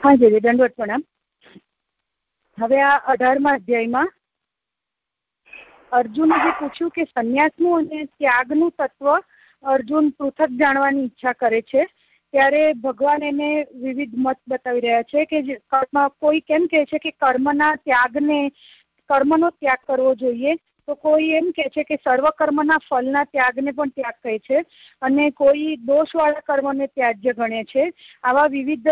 હા, જી, દંડવત પ્રણામ. હવે આ અઢારમા અધ્યાયમાં અર્જુને જે પૂછ્યું કે સંન્યાસનું અને ત્યાગનું તત્વ અર્જુન પૃથક જાણવાની ઈચ્છા કરે છે, ત્યારે ભગવાન એને વિવિધ મત બતાવી રહ્યા છે કે કર્મ કોઈ કેમ કહે છે કે કર્મના ત્યાગને, કર્મનો ત્યાગ કરવો જોઈએ તો કોઈ એમ કે છે કે સર્વ કર્મના ફલના ત્યાગને પણ ત્યાગ કહે છે અને કોઈ દોષવાળા કર્મને ત્યાજ્ય ગણે છે. આવા વિવિધ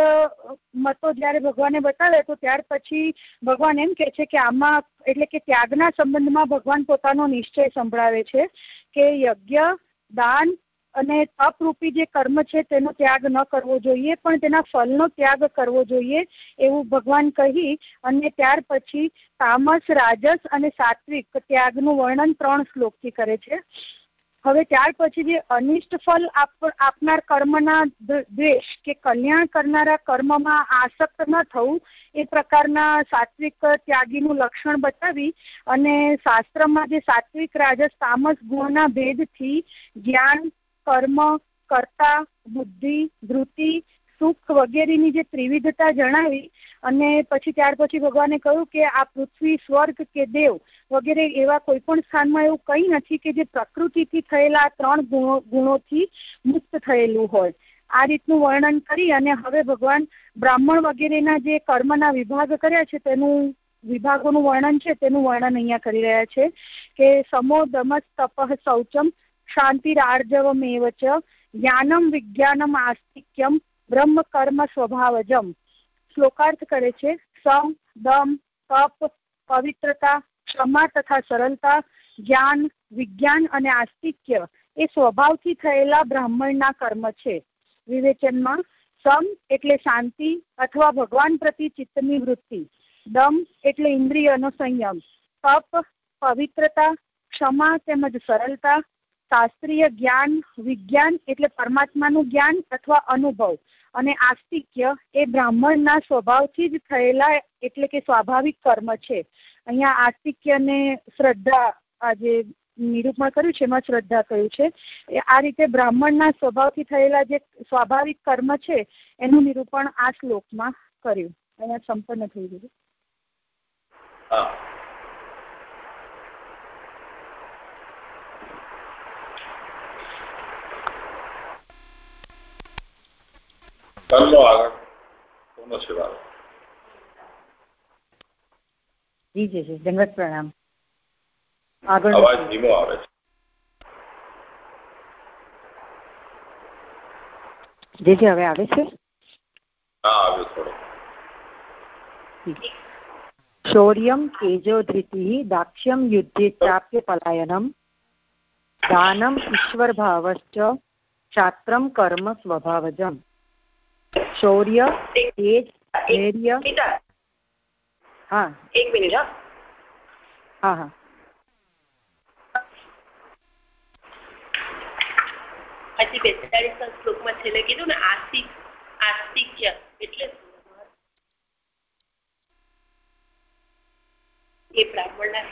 મતો જ્યારે ભગવાને બતાવે તો ત્યાર પછી ભગવાન એમ કે છે કે આમાં એટલે કે ત્યાગના સંબંધમાં ભગવાન પોતાનો નિશ્ચય સંભળાવે છે કે યજ્ઞ, દાન અને તપરૂપી જે કર્મ છે તેનો ત્યાગ ન કરવો જોઈએ, પણ તેના ફલનો ત્યાગ કરવો જોઈએ એવું ભગવાન કહી અને ત્યાર પછી તામસ, રાજસ અને સાત્વિક ત્યાગનું વર્ણન ત્રણ શ્લોકથી કરે છે. હવે ત્યાર પછી જે અનિષ્ટ ફલ આપનાર કર્મના દ્વેષ કે કલ્યાણ કરનારા કર્મમાં આસક્ત ન થવું, એ પ્રકારના સાત્વિક ત્યાગીનું લક્ષણ બતાવી અને શાસ્ત્રમાં જે સાત્વિક, રાજસ, તામસ ગુણના ભેદથી જ્ઞાન કર્મ, કર્તા, બુદ્ધિ, ધૃતિ, સુખ વગેરેની જે ત્રિવિધતા જણાવી અને પછી ત્યાર પછી ભગવાને કહ્યું કે આ પૃથ્વી, સ્વર્ગ કે દેવ વગેરે એવા કોઈ પણ સ્થાનમાં એવું કંઈ નથી કે જે પ્રકૃતિથી થયેલા ત્રણ ગુણો, ગુણોથી મુક્ત થયેલું હોય. આ રીતનું વર્ણન કરી અને હવે ભગવાન બ્રાહ્મણ વગેરેના જે કર્મના વિભાગ કર્યા છે તેનું વિભાગોનું વર્ણન છે, તેનું વર્ણન અહીંયા કરી રહ્યા છે કે સમો દમસ તપઃ શૌચમ શાંતિરાર્જવમેવ ચ જ્ઞાનમ વિજ્ઞાનમ આસ્તિક્યમ બ્રહ્મ કર્મ સ્વભાવજમ શ્લોકાર્થ કરે છે સમ દમ તપ પવિત્રતા ક્ષમા તથા સરળતા જ્ઞાન વિજ્ઞાન અને આસ્તિક્ય એ સ્વભાવથી થયેલા બ્રાહ્મણના કર્મ છે। વિવેચનમાં સમ એટલે શાંતિ અથવા ભગવાન પ્રતિ ચિત્તની વૃત્તિ, દમ એટલે ઇન્દ્રિયનો સંયમ, તપ, પવિત્રતા, ક્ષમા તેમજ સરળતા શાસ્ત્રીય જ્ઞાન, વિજ્ઞાન એટલે પરમાત્માનું જ્ઞાન અથવા અનુભવ. અને આસ્તિક્ય એ બ્રાહ્મણના સ્વભાવથી જ થયેલા એટલે કે સ્વાભાવિક કર્મ છે. અહીંયા આસ્તિક્ય ને શ્રદ્ધા આ જે નિરૂપણ કર્યું છે, એમાં શ્રદ્ધા કહ્યું છે. આ રીતે બ્રાહ્મણના સ્વભાવથી થયેલા જે સ્વાભાવિક કર્મ છે, એનું નિરૂપણ આ શ્લોકમાં કર્યું. અહીંયા સંપન્ન થઈ ગયું. કર્મો આગળ કોનો છે વારો જી જી જી દંડવત પ્રણામ આગળ અવાજ ધીમો આવે છે જી જી હવે આવે છે હા આવ્યો થોડો શૌર્યમ તેજો ધૃતિ દાક્ષ્યમ યુદ્ધે ચાપ્ય પલાયનમ દાનમ ઈશ્વર ભાવશ્ચ ક્ષાત્રમ કર્મ સ્વભાવજમ શૌર્ય તેજ ધૈર્ય હા એક મિનિટ હા હા હા હજી બેતાળીસ શ્લોકમાં છેલ્લે કીધું ને આસ્તિક આસ્તિક્ય એટલે એ બ્રાહ્મણના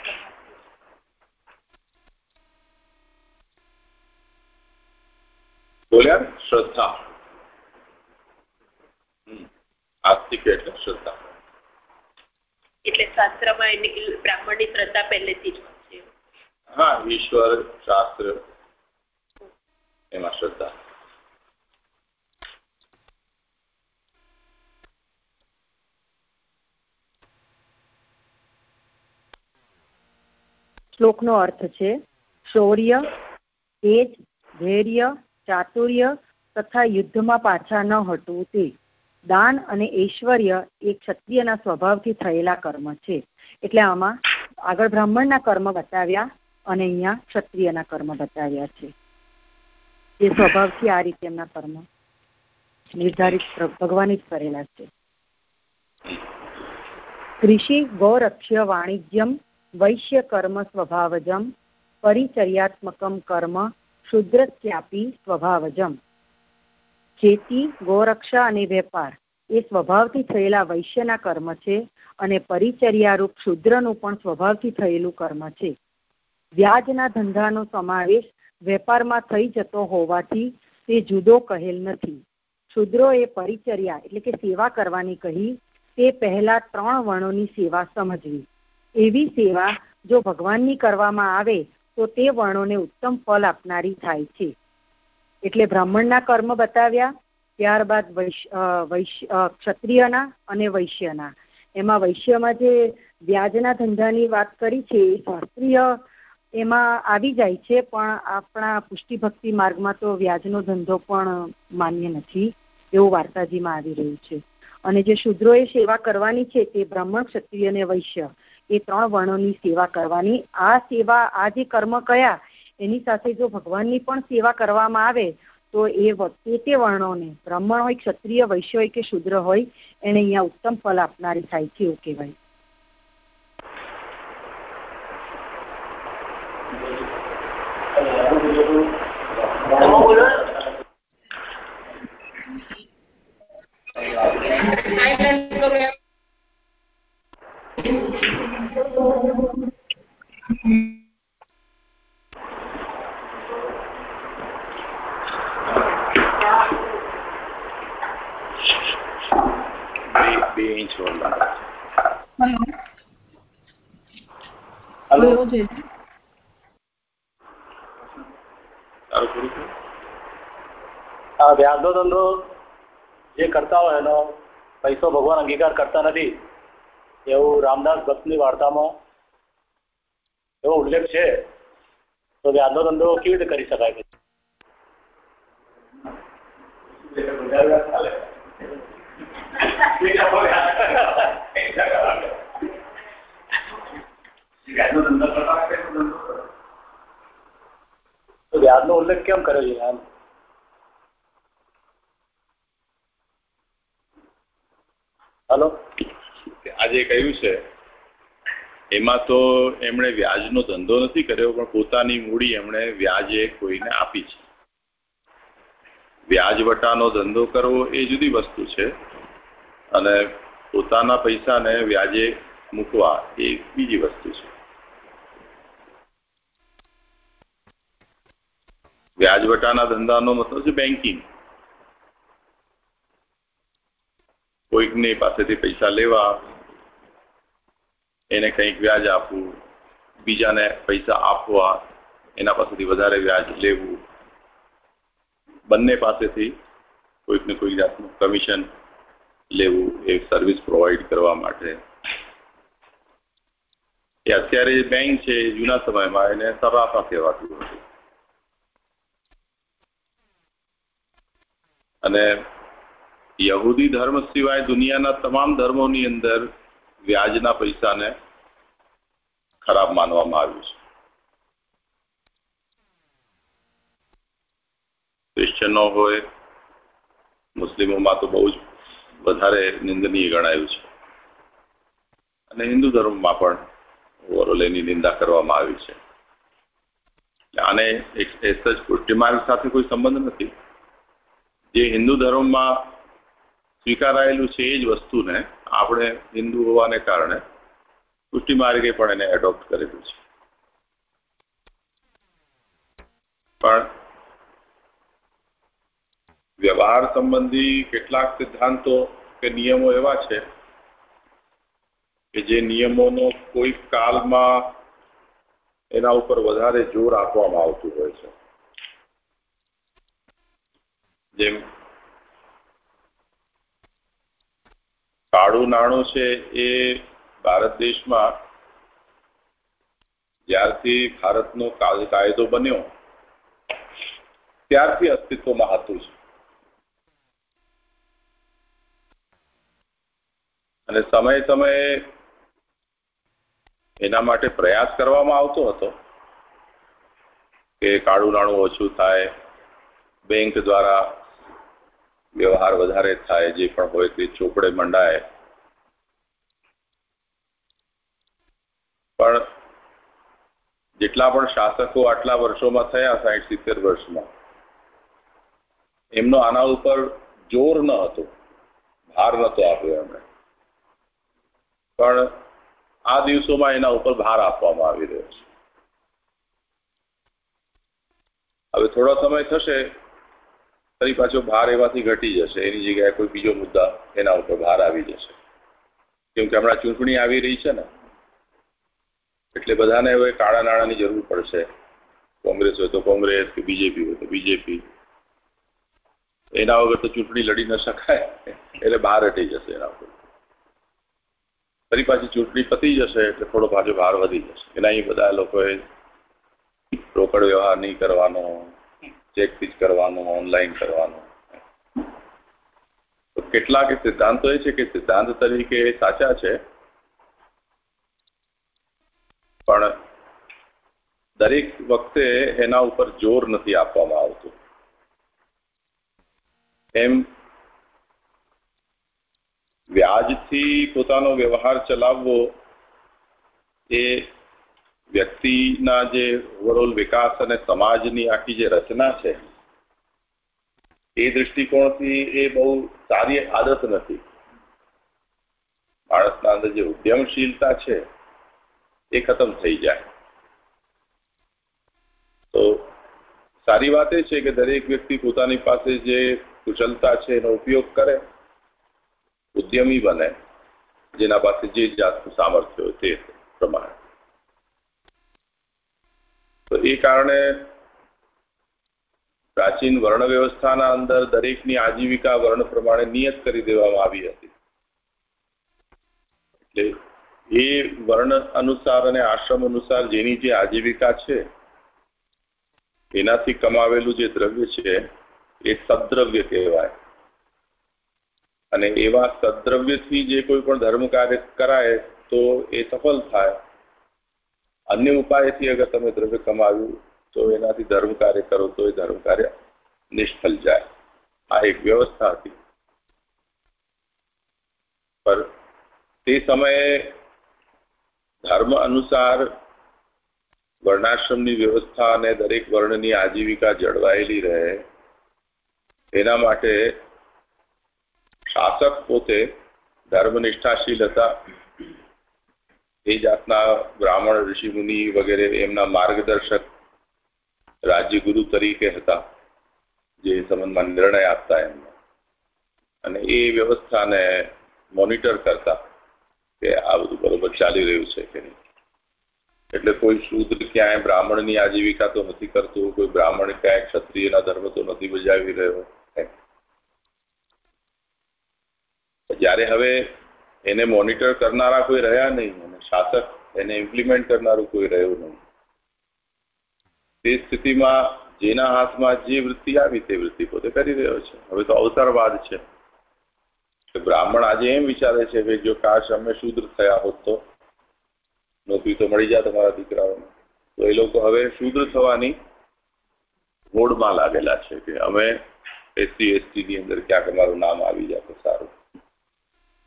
બોલ્યા? શ્રદ્ધા. આસ્તિક એટલે શ્રદ્ધા. એટલે શાસ્ત્રમાં એની બ્રાહ્મણની શ્રદ્ધા પહેલેથી જ છે. હા ઈશ્વર શાસ્ત્ર એમાં શ્રદ્ધા. શ્લોકનો અર્થ છે શૌર્ય તેજ ધૈર્ય ચાતુર્ય તથા યુદ્ધમાં પાછા ન હટવું તે. દાન અને ઐશ્વર્ય એ ક્ષત્રિયના સ્વભાવથી થયેલા કર્મ છે. એટલે આમાં આગળ બ્રાહ્મણના કર્મ બતાવ્યા અને અહીંયા ક્ષત્રિયના કર્મ બતાવ્યા છે. એ સ્વભાવથી આ રીતે એમના કર્મ નિર્ધારિત ભગવાને જ કરેલા છે. કૃષિ ગૌરક્ષ્ય વાણિજ્યમ વૈશ્ય કર્મ સ્વભાવજમ પરિચર્યાત્મકમ કર્મ શુદ્રસ્યાપી સ્વભાવજમ. ખેતી ગોરક્ષા અને વેપાર એ સ્વભાવથી થયેલા વૈશ્યના કર્મ છે અને પરિચર્યારૂપ શુદ્રનું પણ સ્વભાવથી થયેલું કર્મ છે. વ્યાજના ધંધાનો સમાવેશ વેપારમાં થઈ જતો હોવાથી તે જુદો કહેલ નથી. શુદ્રોએ પરિચર્યા એટલે કે સેવા કરવાની કહી તે પહેલા ત્રણ વર્ણોની સેવા સમજવી. એવી સેવા જો ભગવાનની કરવામાં આવે તો તે વર્ણોને ઉત્તમ ફળ આપનારી થાય છે. એટલે બ્રાહ્મણના કર્મ બતાવ્યા, ત્યારબાદ વૈશ્ય ક્ષત્રિયના અને વૈશ્યના. એમાં વૈશ્યમાં જે વ્યાજના ધંધાની વાત કરી છે, એ શાસ્ત્રીય એમાં આવી જાય છે, પણ આપણા પુષ્ટિ ભક્તિ માર્ગમાં તો વ્યાજનો ધંધો પણ માન્ય નથી, એવું વાર્તાજીમાં આવી રહ્યું છે. અને જે શુદ્રોએ સેવા કરવાની છે, તે બ્રાહ્મણ, ક્ષત્રિય અને વૈશ્ય, એ ત્રણ વર્ણોની સેવા કરવાની. આ સેવા, આ જે કર્મ કયા એની સાથે જો ભગવાનની પણ સેવા કરવામાં આવે, તો એ તે તે વર્ણોને બ્રાહ્મણ હોય, ક્ષત્રિય, વૈશ્ય હોય કે શુદ્ર હોય, એને અહીંયા ઉત્તમ ફલ આપનારી થાય છે એવું કહેવાય. વ્યાજનો ધંધો જે કરતા હોય એનો પૈસો ભગવાન અંગીકાર કરતા નથી, એવું રામદાસ ભક્તની વાર્તામાં એવો ઉલ્લેખ છે, તો વ્યાજનો ધંધો કેવી રીતે કરી શકાય? વ્યાજનો ઉલ્લેખ કેમ કર્યો છે એમ હલો આજે કહ્યું છે, એમાં તો એમણે વ્યાજનો ધંધો નથી કર્યો, પણ પોતાની મૂડી એમણે વ્યાજે કોઈને આપી છે. વ્યાજવટાનો ધંધો કરવો એ જુદી વસ્તુ છે અને પોતાના પૈસાને વ્યાજે મૂકવા એ બીજી વસ્તુ છે. વ્યાજવટાના ધંધાનો મતલબ છે બેન્કિંગ કોઈકની પાસેથી પૈસા લેવા એને કંઈક વ્યાજ આપવું, બીજાને પૈસા આપવા, એના પાસેથી વધારે વ્યાજ લેવું. બંને પાસેથી કોઈક ને કોઈક જાતનું કમિશન લેવું એ સર્વિસ પ્રોવાઈડ કરવા માટે. એ અત્યારે બેંક છે જૂના સમયમાં એને સરાફા કહેવાતું હતું. અને યહૂદી ધર્મ સિવાય દુનિયાના તમામ ધર્મોની અંદર વ્યાજના પૈસાને ખરાબ માનવામાં આવ્યું છે. ક્રિશ્ચનો હોય, મુસ્લિમોમાં તો બહુ જ વધારે નિંદનીય ગણાયું છે. અને હિન્દુ ધર્મમાં પણ વરોલેની નિંદા કરવામાં આવી છે. આને એક જ પુષ્ટિમાર્ગ સાથે કોઈ સંબંધ નથી. જે હિન્દુ ધર્મમાં સ્વીકારાયેલું છે એ જ વસ્તુને આપણે હિન્દુ હોવાને કારણે પુષ્ટિ માર્ગે પણ એને એડોપ્ટ કરેલું છે. પણ વ્યવહાર સંબંધી કેટલાક સિદ્ધાંતો કે નિયમો એવા છે કે જે નિયમોનો કોઈ કાલમાં એના ઉપર વધારે જોર આપવામાં આવતું હોય છે. જેમ કાળું નાણું છે એ ભારત દેશમાં જ્યારથી ભારતનો કાયદો બન્યો, ત્યારથી અસ્તિત્વમાં હતું છે અને સમય સમયે એના માટે પ્રયાસ કરવામાં આવતો હતો કે કાળું નાણું ઓછું થાય, બેંક દ્વારા વ્યવહાર વધારે થાય, જે પણ હોય તે ચોપડે મંડાય. પણ જેટલા પણ શાસકો આટલા વર્ષોમાં થયા સાઠ સિત્તેર વર્ષમાં, એમનો આના ઉપર જોર ન હતો. ભાર નતો આપ્યો એમણે. પણ આ દિવસોમાં એના ઉપર ભાર આપવામાં આવી રહ્યો છે. હવે થોડો સમય થશે ફરી પાછો ભાર એમાંથી ઘટી જશે, એની જગ્યાએ કોઈ બીજો મુદ્દા એના ઉપર ભાર આવી જશે. કેમ કે હમણાં ચૂંટણી આવી રહી છે ને, એટલે બધાને હવે કાળા નાણાંની જરૂર પડશે. કોંગ્રેસ હોય તો કોંગ્રેસ, કે બીજેપી હોય તો બીજેપી. એના વગર તો ચૂંટણી લડી ન શકાય. એટલે બહાર હટી જશે એના ઉપર. ફરી પાછી ચૂંટણી પતી જશે, એટલે થોડો પાછો ભાર વધી જશે. એના એ બધા લોકોએ રોકડ વ્યવહાર નહીં કરવાનો ચેકથી જ કરવાનું ઓનલાઈન કરવાનું. તો કેટલાક સિદ્ધાંતો એ છે કે સિદ્ધાંત તરીકે સાચા છે. પણ દરેક વખતે એના ઉપર જોર નથી આપવામાં આવતું. એમ વ્યાજથી પોતાનો વ્યવહાર ચલાવવો એ વ્યક્તિના જે ઓવરઓલ વિકાસ અને સમાજની આખી જે રચના છે, એ દૃષ્ટિકોણથી એ બહુ સારી આદત નથી. માણસના અંદર જે ઉદ્યમશીલતા છે, એ ખતમ થઈ જાય. તો સારી વાત એ છે કે દરેક વ્યક્તિ પોતાની પાસે જે કુશળતા છે, એનો ઉપયોગ કરે, ઉદ્યમી બને, જેના પાસે જે જાતનું સામર્થ્ય હોય તે પ્રમાણે. તો એ કારણે પ્રાચીન વર્ણ વ્યવસ્થાના અંદર દરેકની આજીવિકા વર્ણ પ્રમાણે નિયત કરી દેવામાં આવી હતી. એટલે એ વર્ણ અનુસાર અને આશ્રમ અનુસાર જેની જે આજીવિકા છે, એનાથી કમાવેલું જે દ્રવ્ય છે, એ સદ્રવ્ય કહેવાય. અને એવા સદ્રવ્યથી જે કોઈ પણ ધર્મ કાર્ય કરાય, તો એ સફળ થાય. અન્ય ઉપાયથી અગર તમે દ્રવ્ય કમાવ્યું તો એનાથી ધર્મ કાર્ય કરો, તો એ ધર્મ કાર્ય નિષ્ફળ જાય. આ એક વ્યવસ્થા હતી. પર તે સમયે ધર્મ અનુસાર વર્ણાશ્રમની વ્યવસ્થા અને દરેક વર્ણની આજીવિકા જળવાયેલી રહે. એના માટે શાસક પોતે ધર્મનિષ્ઠાશીલ હતા. એ જાતના બ્રાહ્મણ ઋષિ મુનિ વગેરે એમના માર્ગદર્શક રાજ્યગુરુ તરીકે હતા, જે સંબંધમાં નિર્ણય આપતા એમને. અને એ વ્યવસ્થાને મોનિટર કરતા કે આ બધું બરોબર ચાલી રહ્યું છે કે નહીં. એટલે કોઈ શૂદ્ર ક્યાંય બ્રાહ્મણની આજીવિકા તો નથી કરતું, કોઈ બ્રાહ્મણ ક્યાંય ક્ષત્રિયના ધર્મ તો નથી બજાવી રહ્યો. જ્યારે હવે એને મોનિટર કરનારા કોઈ રહ્યા નહીં શાસક એને ઇમ્પ્લિમેન્ટ કરનારું કોઈ રહ્યું નહીં. તે સ્થિતિમાં જેના હાથમાં જે વૃત્તિ આવી તે વૃત્તિ પોતે કરી રહ્યો છે. હવે તો અવતારવાદ છે. બ્રાહ્મણ આજે એમ વિચારે છે કે જો કાશ અમે શુદ્ર થયા હોત તો નોકરી તો મળી જાય તમારા દીકરાઓને. તો એ લોકો હવે શુદ્ર થવાની હોડમાં લાગેલા છે કે અમે એસસી એસટીની અંદર ક્યાંક અમારું નામ આવી જાય સારું.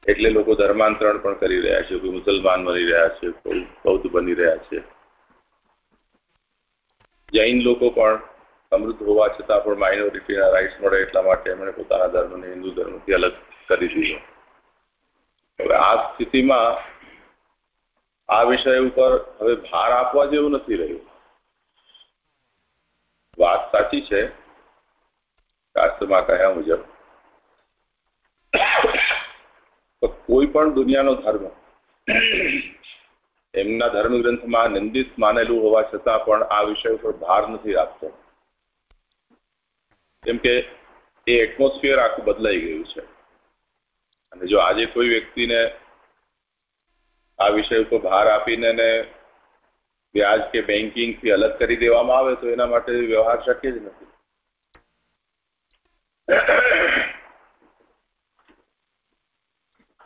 એટલે લોકો ધર્માંતરણ પણ કરી રહ્યા છે, કોઈ મુસલમાન બની રહ્યા છે, કોઈ બૌદ્ધ બની રહ્યા છે. જૈન લોકો પણ સમૃદ્ધ હોવા છતાં પણ માઇનોરિટીના રાઇટ્સ મળે એટલા માટે એમણે પોતાના ધર્મને, હિન્દુ ધર્મથી અલગ કરી દીધો. હવે આ સ્થિતિમાં આ વિષય ઉપર હવે ભાર આપવા જેવું નથી રહ્યું. વાત સાચી છે, શાસ્ત્રમાં કહ્યા મુજબ. કોઈ પણ દુનિયાનો ધર્મ, એમના ધર્મ ગ્રંથમાં નિંદિત માનેલું હોવા છતાં પણ આ વિષય ઉપર ભાર નથી રાખતો. કેમ કે એ એટમોસ્ફિયર આખું બદલાઈ ગયું છે. અને જો આજે કોઈ વ્યક્તિને આ વિષય ઉપર ભાર આપીને વ્યાજ કે બેન્કિંગથી અલગ કરી દેવામાં આવે તો એના માટે વ્યવહાર શક્ય જ નથી.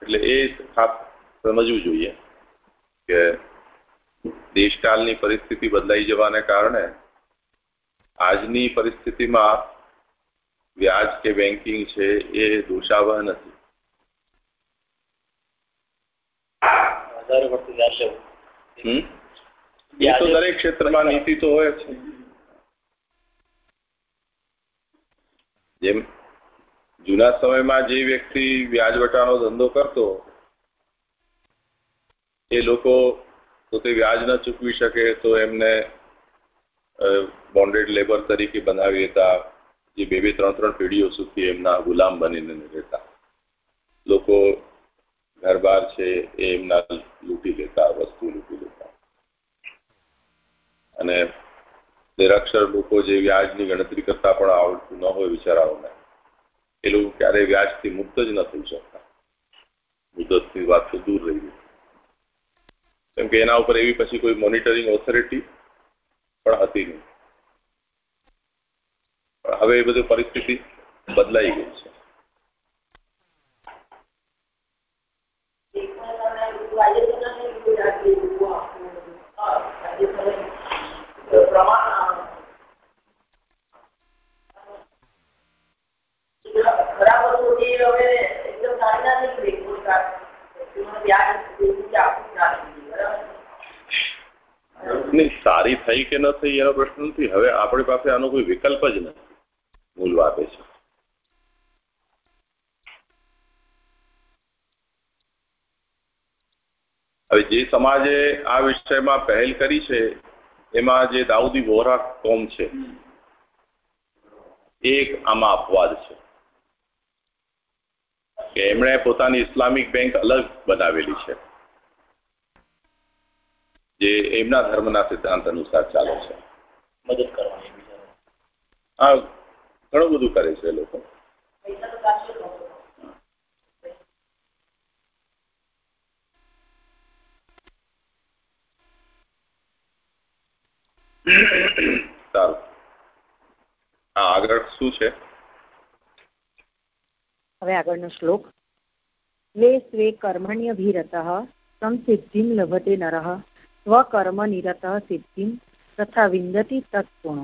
એટલે એ ખાસ સમજવું જોઈએ કે દેશકાલની પરિસ્થિતિ બદલાઈ જવાને કારણે આજની પરિસ્થિતિમાં વ્યાજ કે બેન્કિંગ છે એ દોષાવહ નથી. એ તો દરેક ક્ષેત્રમાં નીતિ તો હોય છે જેમ જૂના સમયમાં જે વ્યક્તિ વ્યાજવટાનો ધંધો કરતો, એ લોકો પોતે વ્યાજ ન ચૂકવી શકે તો એમને બોન્ડેડ લેબર તરીકે બનાવી દેતા, જે બે બે, ત્રણ ત્રણ પેઢીઓ સુધી એમના ગુલામ બનીને રહેતા. લોકો ઘર બાર છે એ એમના લૂંટી લેતા, વસ્તુ લૂંટી લેતા. અને નિરક્ષર લોકો જે વ્યાજની ગણતરી કરતા પણ આવડતું ન હોય વિચારાઓને એ લોકો ક્યારેય વ્યાજથી મુક્ત જ ન થઈ શકતા. મુદતની વાત તો દૂર રહી ગઈ. કેમ કે એના ઉપર એવી પછી કોઈ મોનિટરિંગ ઓથોરિટી પણ હતી નહીં. પણ હવે એ બધી પરિસ્થિતિ બદલાઈ ગઈ છે. ખરાબ વસ્તુ હવે એકદમ સારી ના થઈ નહીં. સારી થઈ કે ન થઈ એનો પ્રશ્ન નથી. હવે આપણી પાસે આનો કોઈ વિકલ્પ જ નથી. મૂલ આપે છે. હવે જે સમાજે આ વિષયમાં પહેલ કરી છે એમાં જે દાઉદી વોરા કોમ છે એક આમાં અપવાદ છે. કે એમણે પોતાની ઇસ્લામિક બેંક અલગ બનાવેલી છે. જે એમના ધર્મના સિદ્ધાંત અનુસાર ચાલે છે. મદદ કરવાની હા ઘણું બધું કરે છે લોકો. સારું. હા આગળ શું છે? હવે આગળનો શ્લોક. સ્વે સ્વે કર્મણ્યભિરત સંસિદ્ધિમ લભતે નર, સ્વકર્મ નિરત સિદ્ધિમ, તથા વિંદતી તત્પુણો.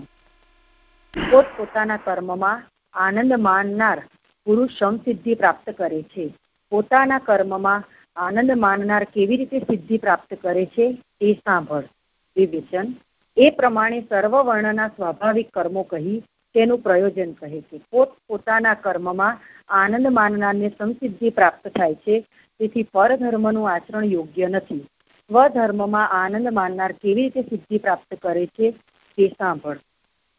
પોત પોતાના કર્મમાં આનંદ માનનાર પુરુષ સમસિદ્ધિ પ્રાપ્ત કરે છે. પોતાના કર્મમાં આનંદ માનનાર કેવી રીતે સિદ્ધિ પ્રાપ્ત કરે છે તે સાંભળ. વિવેચન. એ પ્રમાણે સર્વ વર્ણના સ્વાભાવિક કર્મો કહી તેનું પ્રયોજન કહે છે. પોત પોતાના કર્મમાં આનંદ માનનારને સમસિદ્ધિ પ્રાપ્ત થાય છે. તેથી પરધર્મનું આચરણ યોગ્ય નથી. સ્વધર્મમાં આનંદ માનનાર કેવી રીતે સિદ્ધિ પ્રાપ્ત કરે છે તે સાંભળ.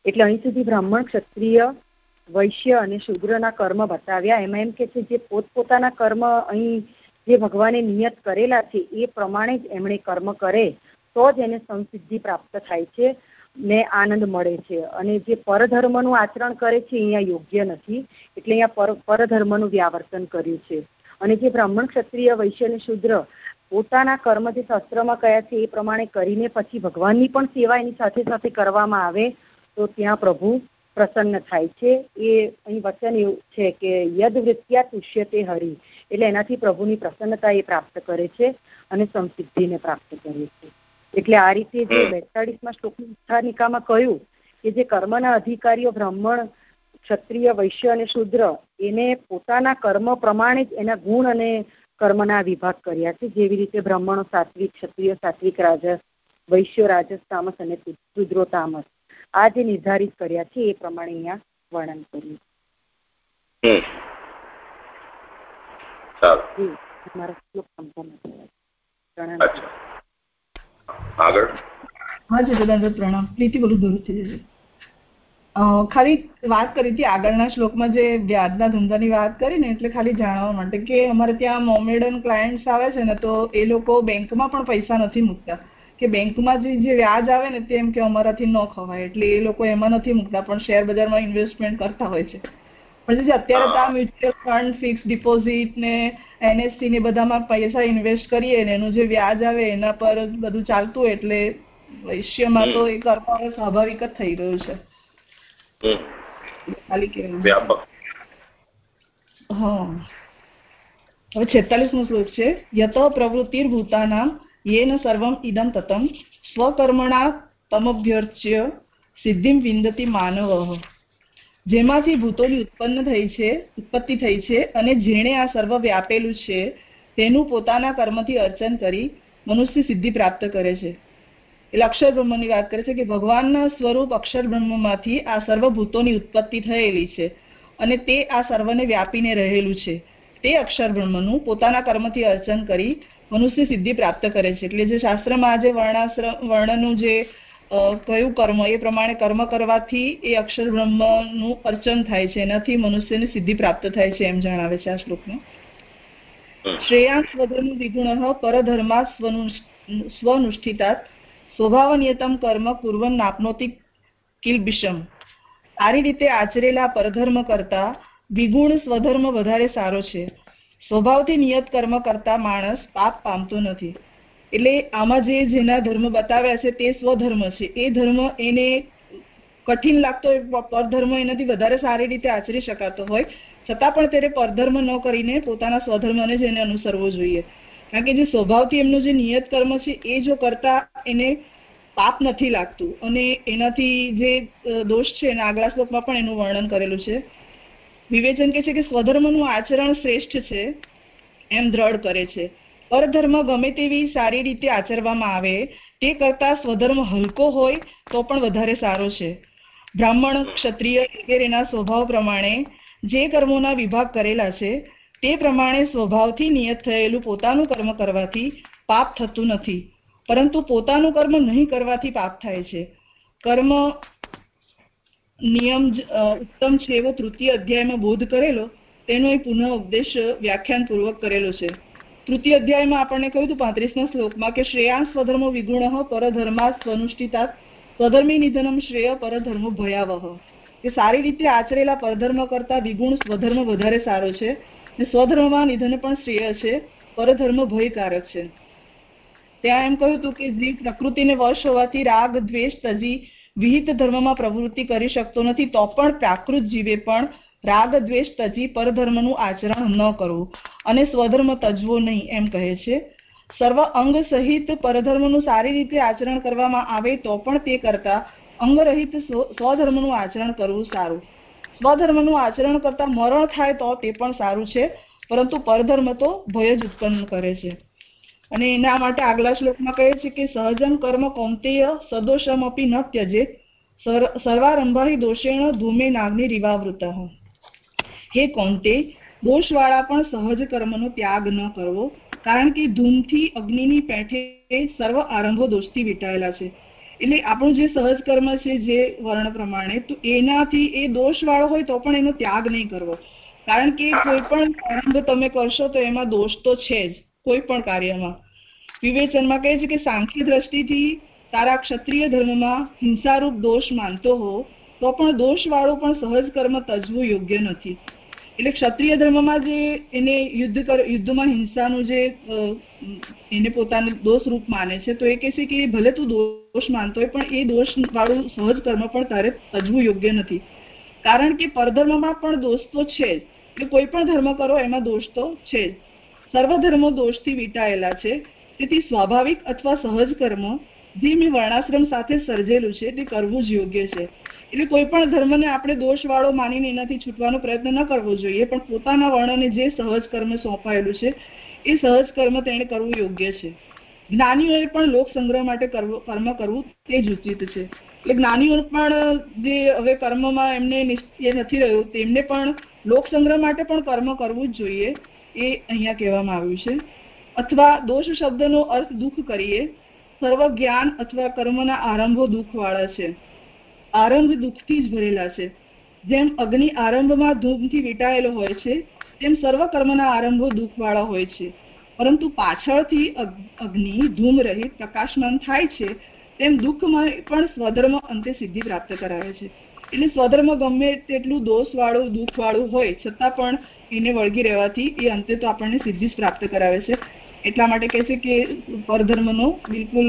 એટલે અહીં સુધી બ્રાહ્મણ, ક્ષત્રિય, વૈશ્ય અને શુદ્રના કર્મ બતાવ્યા. એમાં એમ કે છે જે પોતપોતાના કર્મ અહીં જે ભગવાને નિયત કરેલા છે એ પ્રમાણે જ એમણે કર્મ કરે, તો જ એને સંસિદ્ધિ પ્રાપ્ત થાય છે. ને આનંદ મળે છે. અને જે પરધર્મનું આચરણ કરે છે, અહીંયા યોગ્ય નથી. એટલે અહીંયા પર, પરધર્મનું વ્યાવર્તન કર્યું છે. અને જે બ્રાહ્મણ ક્ષત્રિય, વૈશ્ય અને શુદ્ર પોતાના કર્મ જે શાસ્ત્રમાં કયા છે, એ પ્રમાણે કરીને પછી ભગવાનની પણ સેવા એની સાથે સાથે કરવામાં આવે, તો ત્યાં પ્રભુ પ્રસન્ન થાય છે. એ અહીં વચન એવું છે કે, યદ વૃત્યા તુષ્યતે હરિ. એટલે એનાથી પ્રભુની પ્રસન્નતા એ પ્રાપ્ત કરે છે અને સંસિદ્ધિને પ્રાપ્ત કરે છે. એટલે આ રીતે જે બેતાળીસમાં શ્લોકની ઉત્થાનિકામાં કહ્યું કે જે કર્મના અધિકારીઓ બ્રાહ્મણ ક્ષત્રિય વૈશ્ય અને શુદ્ર એને પોતાના કર્મ પ્રમાણે જ એના ગુણ અને કર્મના વિભાગ કર્યા છે. જેવી રીતે બ્રાહ્મણો સાત્વિક ક્ષત્રિય સાત્વિક રાજસ વૈશ્ય રાજસ તામસ અને શુદ્રો તામસ આ જે નિર્ધારિત કર્યા છે એ પ્રમાણે અહીંયા વર્ણન કર્યું. મારા શ્લોક સંપન્ન આગળ? હા, જી દાદા પ્રણામ. પ્રીતિ બોલું દૂર થઈ જશે. ખાલી વાત કરી હતી આગળના શ્લોકમાં જે વ્યાજના ધંધાની વાત કરી ને, એટલે ખાલી જાણવા માટે કે અમારે ત્યાં મોમેડન ક્લાયન્ટ્સ આવે છે ને, તો એ લોકો બેંકમાં પણ પૈસા નથી મૂકતા. કે બેંકમાં જે જે વ્યાજ આવે ને તેમ કે અમારાથી ન ખવાય. એટલે એ લોકો એમાં નથી મૂકતા, પણ શેર બજારમાં ઇન્વેસ્ટમેન્ટ કરતા હોય છે. પણ જે અત્યારે તો આ મ્યુચ્યુઅલ ફંડ ફિક્સ ડિપોઝિટ ને એનએસસી ને બધામાં પૈસા ઇન્વેસ્ટ કરીએ ને એનું જે વ્યાજ આવે એના પર બધું ચાલતું હોય એટલે ભવિષ્યમાં તો એ કરવા સ્વાભાવિક જ થઈ રહ્યું છે. ખાલી કેવું હા. હવે છેતાલીસનું શ્લોક છે. યત પ્રવૃત્તિર્ભૂતાનામ યેન સર્વમ ઇદમ તતમ સ્વકર્મણા તમભ્યર્ચ્ય સિદ્ધિમ વિંદતી માનવ. જેમાંથી ભૂતોની ઉત્પન્ન થઈ છે, ઉત્પત્તિ થઈ છે અને જેણે આ સર્વ વ્યાપેલું છે, તેનું પોતાના કર્મથી અર્ચન કરી મનુષ્ય સિદ્ધિ પ્રાપ્ત કરે છે. એટલે અક્ષર બ્રહ્મની વાત કરે છે કે ભગવાનના સ્વરૂપ અક્ષર બ્રહ્મમાંથી આ સર્વ ભૂતોની ઉત્પત્તિ થયેલી છે અને તે આ સર્વને વ્યાપીને રહેલું છે. તે અક્ષર બ્રહ્મનું પોતાના કર્મથી અર્ચન કરી મનુષ્ય સિદ્ધિ પ્રાપ્ત કરે છે. એટલે જે શાસ્ત્રમાં આજે વર્ણાશ્રમ વર્ણનું જે કયું કર્મ? એ પ્રમાણે કર્મ કરવાથી એ અક્ષર બ્રહ્મનું અર્ચન થાય છે. એનાથી મનુષ્યને સિદ્ધિ પ્રાપ્ત થાય છે એમ જણાવે છે આ શ્લોકમાં. સ્વધર્મ વિગુણ પરધર્મા સ્વનુષ્ઠિતાત સ્વભાવનિયતમ કર્મ કુર્વન નાપનોતિ કિલબિષમ સારી રીતે આચરેલા પરધર્મ કરતા વિગુણ સ્વધર્મ વધારે સારો છે. સ્વભાવથી નિયત કર્મ કરતા માણસ પાપ પામતો નથી. એટલે આમાં જે જેના ધર્મ બતાવ્યા છે તે સ્વધર્મ છે. એ ધર્મ એને કઠિન લાગતો હોય પરધર્મ એનાથી વધારે સારી રીતે આચરી શકાતો હોય. છતાં પણ તેને પરધર્મ ન કરીને પોતાના સ્વધર્મને જ એને અનુસરવો જોઈએ. કારણ કે જે સ્વભાવથી એમનું જે નિયત કર્મ છે, એ જો કરતા એને પાપ નથી લાગતું. અને એનાથી જે દોષ છે, એના આગલા શ્લોકમાં પણ એનું વર્ણન કરેલું છે. વિવેચન કે છે કે સ્વધર્મનું આચરણ શ્રેષ્ઠ છે, એમ દ્રઢ કરે છે. પરધર્મ ગમે તેવી સારી રીતે આચરવામાં આવે, તે કરતા સ્વધર્મ હલકો હોય, તો પણ વધારે સારો છે. બ્રાહ્મણ, ક્ષત્રિય વગેરેના સ્વભાવ પ્રમાણે જે કર્મોના વિભાગ કરેલા છે, તે પ્રમાણે સ્વભાવથી નિયત થયેલું પોતાનું કર્મ કરવાથી પાપ થતું નથી. પરંતુ પોતાનું કર્મ નહીં કરવાથી પાપ થાય છે. કર્મ નિયમ ઉત્તમ છે એવો તૃતીય અધ્યાયમાં બોધ કરેલો, તેનો એ પુનઃ ઉપદેશ વ્યાખ્યાન પૂર્વક કરેલો છે. તૃતીય અધ્યાયમાં આપણને કહ્યું હતું પાંત્રીસના શ્લોકમાં કે શ્રેયાંશ સ્વધર્મો વિગુણ પરધર્મા સ્વનુષ્ઠિતા સ્વધર્મી નિધનમ શ્રેય પરધર્મો ભયાવહ. કે સારી રીતે આચરેલા પરધર્મ કરતા વિગુણ સ્વધર્મ વધારે સારો છે ને સ્વધર્મમાં નિધન પણ શ્રેય છે, પરધર્મ ભયકારક છે. ત્યાં એમ કહ્યું હતું કે જીવ પ્રકૃતિને વશ હોવાથી રાગ, દ્વેષ, તજી, વિહિત ધર્મમાં પ્રવૃત્તિ કરી શકતો નથી, તો પણ પ્રાકૃત જીવે પણ રાગ દ્વેષ તજી પરધર્મનું આચરણ ન કરવું અને સ્વધર્મ તજવો નહીં, એમ કહે છે. સર્વ અંગ સહિત પરધર્મનું સારી રીતે આચરણ કરવામાં આવે તો પણ તે કરતા અંગરહિત સ્વધર્મનું આચરણ કરવું સારું. સ્વધર્મનું આચરણ કરતા મરણ થાય તો તે પણ સારું છે, પરંતુ પરધર્મ તો ભય જ ઉત્પન્ન કરે છે. અને એના માટે આગલા શ્લોકમાં કહે છે કે સહજન કર્મ કૌંતેય સદોષમ અપી ન ત્યજે સર્વારંભાહી દોષેણ ધૂમે નાગની રીવાવૃત. હે કૌંતે, દોષવાળા પણ સહજ કર્મનો ત્યાગ ન કરવો, કારણ કે ધૂમથી અગ્નિની પેઠે સર્વ આરંભો દોષથી વીટાયેલા છે. એટલે આપણું જે સહજ કર્મ છે જે વર્ણ પ્રમાણે, તો એનાથી એ દોષ હોય તો પણ એનો ત્યાગ નહીં કરવો. કારણ કે કોઈ પણ આરંભ તમે કરશો તો એમાં દોષ તો છે જ, કોઈ પણ કાર્યમાં. વિવેચનમાં કહે છે કે સાંખ્ય દ્રષ્ટિથી તારા ક્ષત્રિય ધર્મમાં હિંસારૂપ દોષ માનતો હો, તો પણ દોષ વાળો પણ સહજ કર્મ તજવું યોગ્ય નથી. એટલે ક્ષત્રિય ધર્મમાં જે એને યુદ્ધ યુદ્ધમાં હિંસાનું જે એને પોતાને દોષ રૂપ માને છે, તો એ કહે છે કે ભલે તું દોષ માનતો હોય, પણ એ દોષ વાળું સહજ કર્મ પણ તારે તજવું યોગ્ય નથી. કારણ કે પરધર્મમાં પણ દોષ તો છે જ. કોઈ પણ ધર્મ કરો, એમાં દોષ તો છે જ. સર્વધર્મો દોષથી વીટાયેલા છે. તેથી સ્વાભાવિક અથવા સહજ કર્મ જે વર્ણાશ્રમ સાથે સર્જેલું છે, તે કરવું જ યોગ્ય છે. એટલે કોઈ પણ ધર્મને આપણે દોષવાળો માનીને એનાથી છૂટવાનો પ્રયત્ન ન કરવો જોઈએ, પણ પોતાના વર્ણને જે સહજ કર્મ સોંપાયેલું છે, એ સહજ કર્મ તેણે કરવું યોગ્ય છે. જ્ઞાનીઓએ પણ લોક સંગ્રહ માટે કર્મ કરવું તે જ ઉચિત છે. એટલે જ્ઞાનીઓ પણ જે હવે કર્મમાં એમને નિશ્ચય નથી રહ્યું, તેમને પણ લોક સંગ્રહ માટે પણ કર્મ કરવું જ જોઈએ, એ અહીંયા કહેવામાં આવ્યું છે. અથવા દોષ શબ્દનો અર્થ દુઃખ કરીએ સર્વ જ્ઞાન અથવા કર્મના આરંભો દુઃખવાળા છે. આરંભ દુઃખથી જ ભરેલા છે. જેમ અગ્નિ આરંભમાં ધૂમથી વીટાયેલો હોય છે, તેમ સર્વ કર્મના આરંભો દુઃખવાળા હોય છે. પરંતુ પાછળથી અગ્નિ ધૂમ રહિત પ્રકાશમાન થાય છે, તેમ દુઃખમાં પણ સ્વધર્મ અંતે સિદ્ધિ પ્રાપ્ત કરાવે છે. એટલે સ્વધર્મ ગમે તેટલું દોષવાળું, દુઃખવાળું દુઃખ વાળું હોય, છતાં પણ એને વળગી રહેવાથી એ અંતે તો આપણને સિદ્ધિ જ પ્રાપ્ત કરાવે છે. એટલા માટે કહે છે કે પરધર્મનો બિલકુલ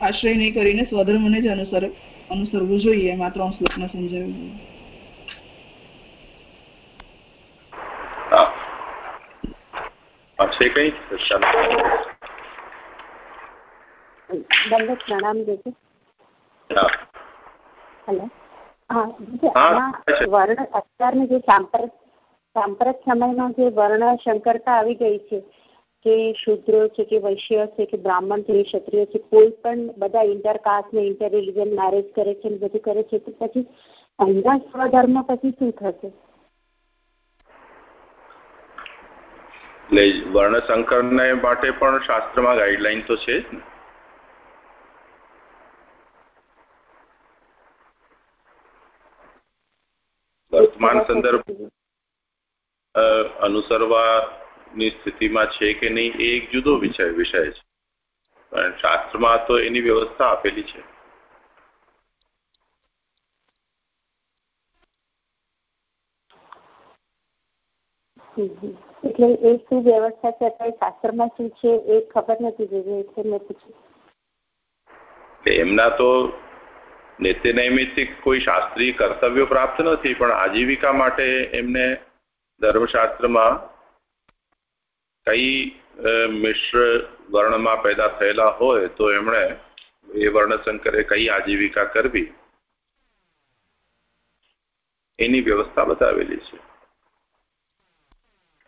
આશ્રય નહીં કરીને સ્વધર્મને જ અનુસર. અનુસરવું જોઈએ એમાં ત્રણ શ્લોકમાં સમજાવ્યું છે કઈ દંડક પ્રણામ દેજો હેલો વર્ણ અત્યારની જે સાંપ્રત સાંપ્રત સમયમાં જે વર્ણ શંકરતા આવી ગઈ છે કે શુદ્ર છે કે વૈશ્ય છે કે બ્રાહ્મણ છે ક્ષત્રિય છે, કોઈ પણ બધા ઇન્ટરકાસ્ટ ને ઇન્ટર રિલિજન મેરેજ કરે છે બધું કરે છે, તો પછી અહીંના સ્વધર્મ પછી શું થશે? એટલે વર્ણશંકર માટે પણ શાસ્ત્રમાં ગાઈડલાઈન તો છે જ વર્તમાન સંદર્ભ અનુસરવા અનુસરવાની સ્થિતિમાં છે કે નહીં એ એક જુદો વિષય વિષય છે. પણ શાસ્ત્રમાં તો એની વ્યવસ્થા આપેલી છે. એટલે એ શું વ્યવસ્થા છે? અત્યારે શાસ્ત્રમાં શું છે એ ખબર નથી જોઈએ એટલે મેં પૂછ્યું. એમના તો નિત્ય નૈમિત્તિક કોઈ શાસ્ત્રીય કર્તવ્યો પ્રાપ્ત નથી પણ આજીવિકા માટે એમને ધર્મશાસ્ત્રમાં કઈ મિશ્ર વર્ણમાં પેદા થયેલા હોય તો એમણે એ વર્ણશંકરે કઈ આજીવિકા કરવી? એની વ્યવસ્થા બતાવેલી છે.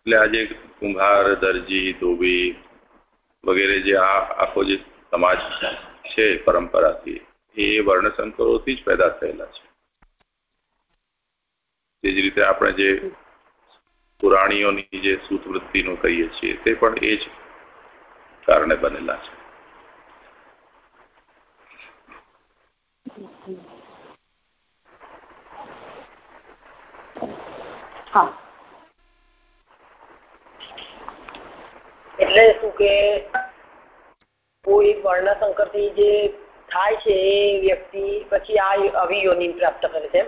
એટલે આજે કુંભાર, દરજી, ધોબી વગેરે જે આ, આખો જે સમાજ છે પરંપરાથી, એ વર્ણશંકરોથી જ પેદા થયેલા છે. તે જ રીતે આપણે જે પુરાણીઓની જે સૂતવૃત્તિનું કહીએ છીએ તે પણ એ જ કારણે બનેલા છે. હા. એટલે શું કે કોઈ વર્ણશંકરથી જે થાય છે એ વ્યક્તિ પછી આ અવિયોની પ્રાપ્ત કરે છે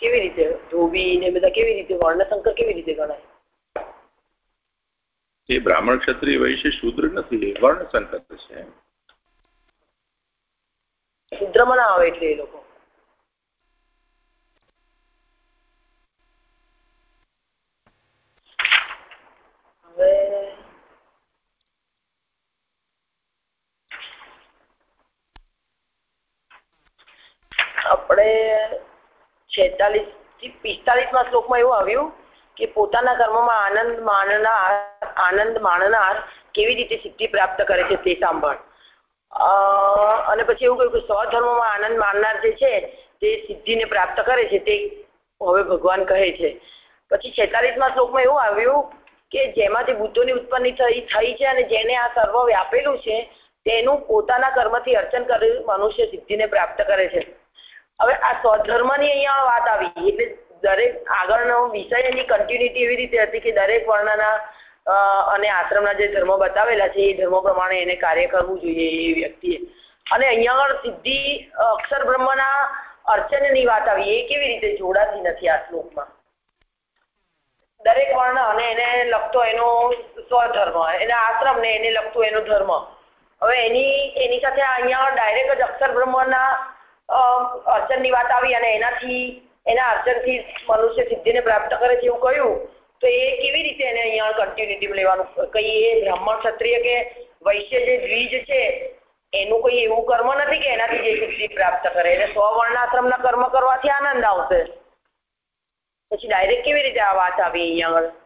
કેવી રીતે? ધોબી ને બધા કેવી રીતે? વર્ણશંકર કેવી રીતે ગણાય? એ બ્રાહ્મણ ક્ષત્રિય વૈશ્ય શૂદ્ર નથી વર્ણશંકર છે. શુદ્રમાં ના આવે એટલે એ લોકો. હવે આપણે છેતાલીસથી પિસ્તાલીસમાં શ્લોકમાં એવું આવ્યું કે પોતાના કર્મમાં આનંદ માણનાર આનંદ માણનાર કેવી રીતે સિદ્ધિ પ્રાપ્ત કરે છે તે સાંભળ. અને પછી એવું કહ્યું કે સ્વધર્મમાં આનંદ માણનાર જે છે તે સિદ્ધિને પ્રાપ્ત કરે છે તે હવે ભગવાન કહે છે. પછી છેતાલીસમાં શ્લોકમાં એવું આવ્યું કે જેમાંથી બુદ્ધોની ઉત્પન્ન થઈ થઈ છે અને જેને આ સર્વ વ્યાપેલું છે તેનું પોતાના કર્મથી અર્ચન કરી મનુષ્ય સિદ્ધિને પ્રાપ્ત કરે છે. હવે આ સ્વધર્મની અહીંયા વાત આવી. એટલે દરેક આગળનો વિષય એની કન્ટિન્યુટી એવી રીતે હતી કે દરેક વર્ણના અને આશ્રમના જે ધર્મો બતાવેલા છે, એ ધર્મો પ્રમાણે એને કાર્ય કરવું જોઈએ એ વ્યક્તિએ. અને અહીંયા સિદ્ધિ અક્ષર બ્રહ્મના અર્ચનની વાત આવી. એ કેવી રીતે જોડાતી નથી આ શ્લોકમાં? દરેક વર્ણ અને એને લગતો એનો સ્વધર્મ, એના આશ્રમ ને એને લગતું એનો ધર્મ. હવે એની એની સાથે અહીંયા ડાયરેક્ટ જ અક્ષર બ્રહ્મના અર્ચનની વાત આવી અને એનાથી, એના અર્ચનથી મનુષ્ય સિદ્ધિને પ્રાપ્ત કરે છે એવું કહ્યું, તો એ કેવી રીતે એને અહીંયા કન્ટિન્યુટી લેવાનું? કઈ એ બ્રાહ્મણ ક્ષત્રિય કે વૈશ્ય જે દ્વિજ છે, એનું કોઈ એવું કર્મ નથી કે એનાથી જે સિદ્ધિ પ્રાપ્ત કરે? એને સ્વવર્ણાશ્રમના કર્મ કરવાથી આનંદ આવશે. પછી ડાયરેક્ટ કેવી રીતે આ વાત આવી અહીંયા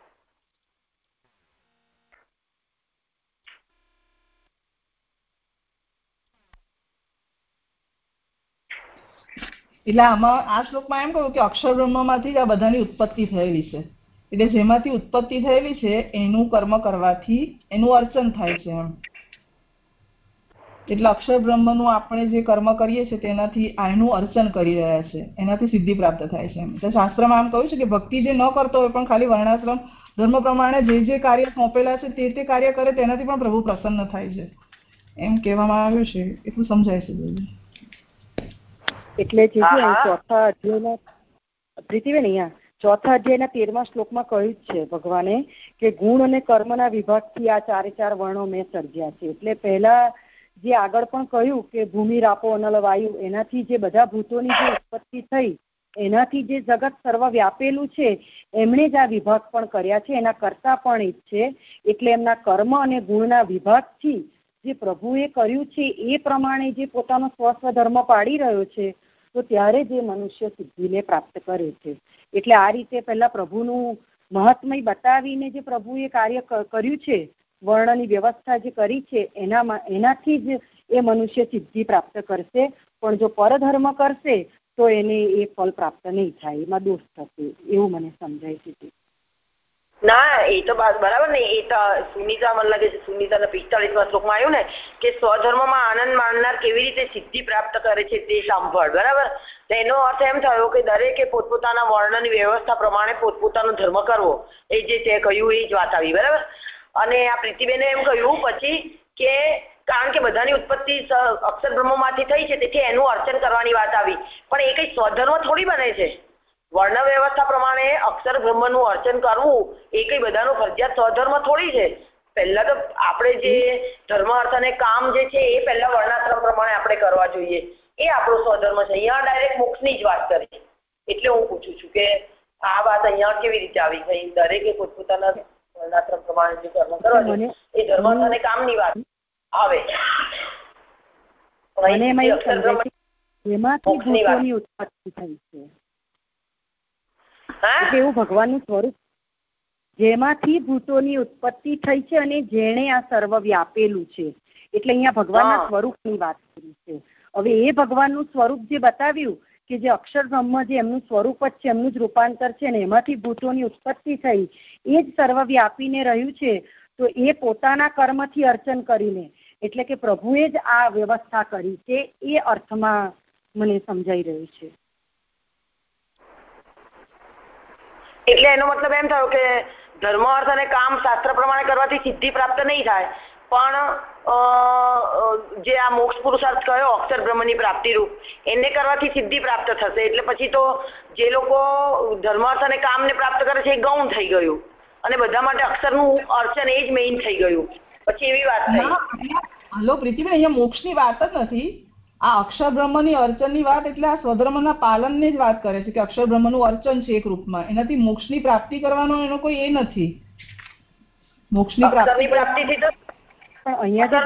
એટલે આમાં આ શ્લોકમાં એમ કહ્યું કે અક્ષર બ્રહ્મમાંથી જ આ બધાની ઉત્પત્તિ થયેલી છે. એટલે જેમાંથી ઉત્પત્તિ થયેલી છે, એનું કર્મ કરવાથી એનું અર્ચન થાય છે એમ. એટલે અક્ષર બ્રહ્મનું આપણે જે કર્મ કરીએ છીએ, તેનાથી આનું અર્ચન કરી રહ્યા છે. એનાથી સિદ્ધિ પ્રાપ્ત થાય છે એમ. એટલે શાસ્ત્રમાં આમ કહ્યું છે કે ભક્તિ જે ન કરતો હોય, પણ ખાલી વર્ણાશ્રમ, ધર્મ પ્રમાણે જે જે કાર્ય સોંપેલા છે, તે તે કાર્ય કરે, તેનાથી પણ પ્રભુ પ્રસન્ન થાય છે. એમ કહેવામાં આવ્યું છે. એટલું સમજાય છે બધું. એટલે જે ચોથા અધ્યાયના પ્રીતિબેન અહીંયા. ચોથા અધ્યાયના તેરમા શ્લોકમાં કહ્યું જ છે ભગવાને કે ગુણ અને કર્મના વિભાગથી આ ચારે ચાર વર્ણો મેં સર્જ્યા છે. એટલે પહેલા જે આગળ પણ કહ્યું કે ભૂમિ રાપો અનલ વાયુ એનાથી જે બધા ભૂતોની જે ઉત્પત્તિ થઈ એનાથી જે જગત સર્વ વ્યાપેલું છે એમણે જ આ વિભાગ પણ કર્યા છે. એના કરતા પણ જ છે. એટલે એમના કર્મ અને ગુણના વિભાગથી જે પ્રભુએ કર્યું છે એ પ્રમાણે જે પોતાનો સ્વસ્વધર્મ પાડી રહ્યો છે તો ત્યારે જે મનુષ્ય સિદ્ધિને પ્રાપ્ત કરે છે. એટલે આ રીતે પહેલા પ્રભુનું મહાત્મય બતાવીને જે પ્રભુએ કાર્ય કર્યું છે, વર્ણની વ્યવસ્થા જે કરી છે, એનામાં, એનાથી જ એ મનુષ્ય સિદ્ધિ પ્રાપ્ત કરશે. પણ જો પરધર્મ કરશે, તો એને એ ફળ પ્રાપ્ત નહીં થાય. એમાં દોષ થશે. એવું મને સમજાય છે ના, એ તો બરાબર ને, એ તો સુનિતા મને લાગે છે, સુનિતાના પિસ્તાળીસમાં શ્લોકમાં આવ્યું ને, કે સ્વધર્મમાં આનંદ માણનાર કેવી રીતે સિદ્ધિ પ્રાપ્ત કરે છે તે સાંભળ, બરાબર? તો એનો અર્થ એમ થયો કે દરેકે પોતપોતાના વર્ણની વ્યવસ્થા પ્રમાણે પોતપોતાનો ધર્મ કરવો, એ જે તે કહ્યું એ જ વાત આવી, બરાબર? અને આ પ્રીતિબેને એમ કહ્યું પછી કે, કારણ કે બધાની ઉત્પત્તિ અક્ષર બ્રહ્મમાંથી થઈ છે, તેથી એનું અર્ચન કરવાની વાત આવી. પણ એ કઈ સ્વધર્મ થોડી બને છે? વર્ણ વ્યવસ્થા પ્રમાણે અક્ષર બ્રહ્મનું અર્ચન કરવું એ કઈ બધાનો ફરજિયાત સ્વધર્મ થોડી છે. પહેલા તો આપણે જે ધર્મ અર્થ અને કામ જે છે એ પહેલા વર્ણાશ્રમ પ્રમાણે આપણે કરવા જોઈએ. એ આપણો સ્વધર્મ છે. અહીંયા ડાયરેક્ટ મોક્ષની જ વાત કરી. એટલે હું પૂછું છું કે આ વાત અહીંયા કેવી રીતે આવી ગઈ? દરેકે પોતપોતાના વર્ણાશ્રમ પ્રમાણે જે કર્મ કરવા જોઈએ એ ધર્મ અર્થ અને કામની વાત આવે. એમાંથી ભૂતોની ઉત્પત્તિ થઈ છે. એવું ભગવાનનું સ્વરૂપ જેમાંથી ભૂતોની ઉત્પત્તિ થઈ છે અને જેણે આ સર્વ વ્યાપેલું છે. એટલે અહીંયા ભગવાનના સ્વરૂપની વાત કરી છે. હવે એ ભગવાનનું સ્વરૂપ જે બતાવ્યું કે જે અક્ષર બ્રહ્મ જે એમનું સ્વરૂપ જ છે એમનું જ રૂપાંતર છે ને એમાંથી ભૂતોની ઉત્પત્તિ થઈ એ જ સર્વ વ્યાપીને રહ્યું છે તો એ પોતાના કર્મથી અર્ચન કરીને એટલે કે પ્રભુએ જ આ વ્યવસ્થા કરી છે એ અર્થમાં મને સમજાઈ રહ્યું છે. એટલે એનો મતલબ એમ થયો કે ધર્મ, અર્થ અને કામ શાસ્ત્ર પ્રમાણે કરવાથી સિદ્ધિ પ્રાપ્ત નહીં થાય. પણ જે આ મોક્ષ પુરુષાર્થ કયો, અક્ષર બ્રહ્મની પ્રાપ્તિરૂપ, એને કરવાથી સિદ્ધિ પ્રાપ્ત થશે. એટલે પછી તો જે લોકો ધર્માર્થ અને કામને પ્રાપ્ત કરે છે એ ગૌણ થઈ ગયું. અને બધા માટે અક્ષરનું અર્ચન એ જ મેઇન થઈ ગયું. પછી એવી વાત થઈ. હલો પ્રીતિભાઈ અહીંયા મોક્ષની વાત જ નથી. આ અક્ષર બ્રહ્મની અર્ચનની વાત એટલે આ સ્વધર્મના પાલનની જ વાત કરે છે કે અક્ષર બ્રહ્મનું અર્ચન છે એક રૂપમાં. એનાથી મોક્ષની પ્રાપ્તિ કરવાનો એનો કોઈ એ નથી. મોક્ષની પ્રાપ્તિ પ્રાપ્તિથી તો અહીંયા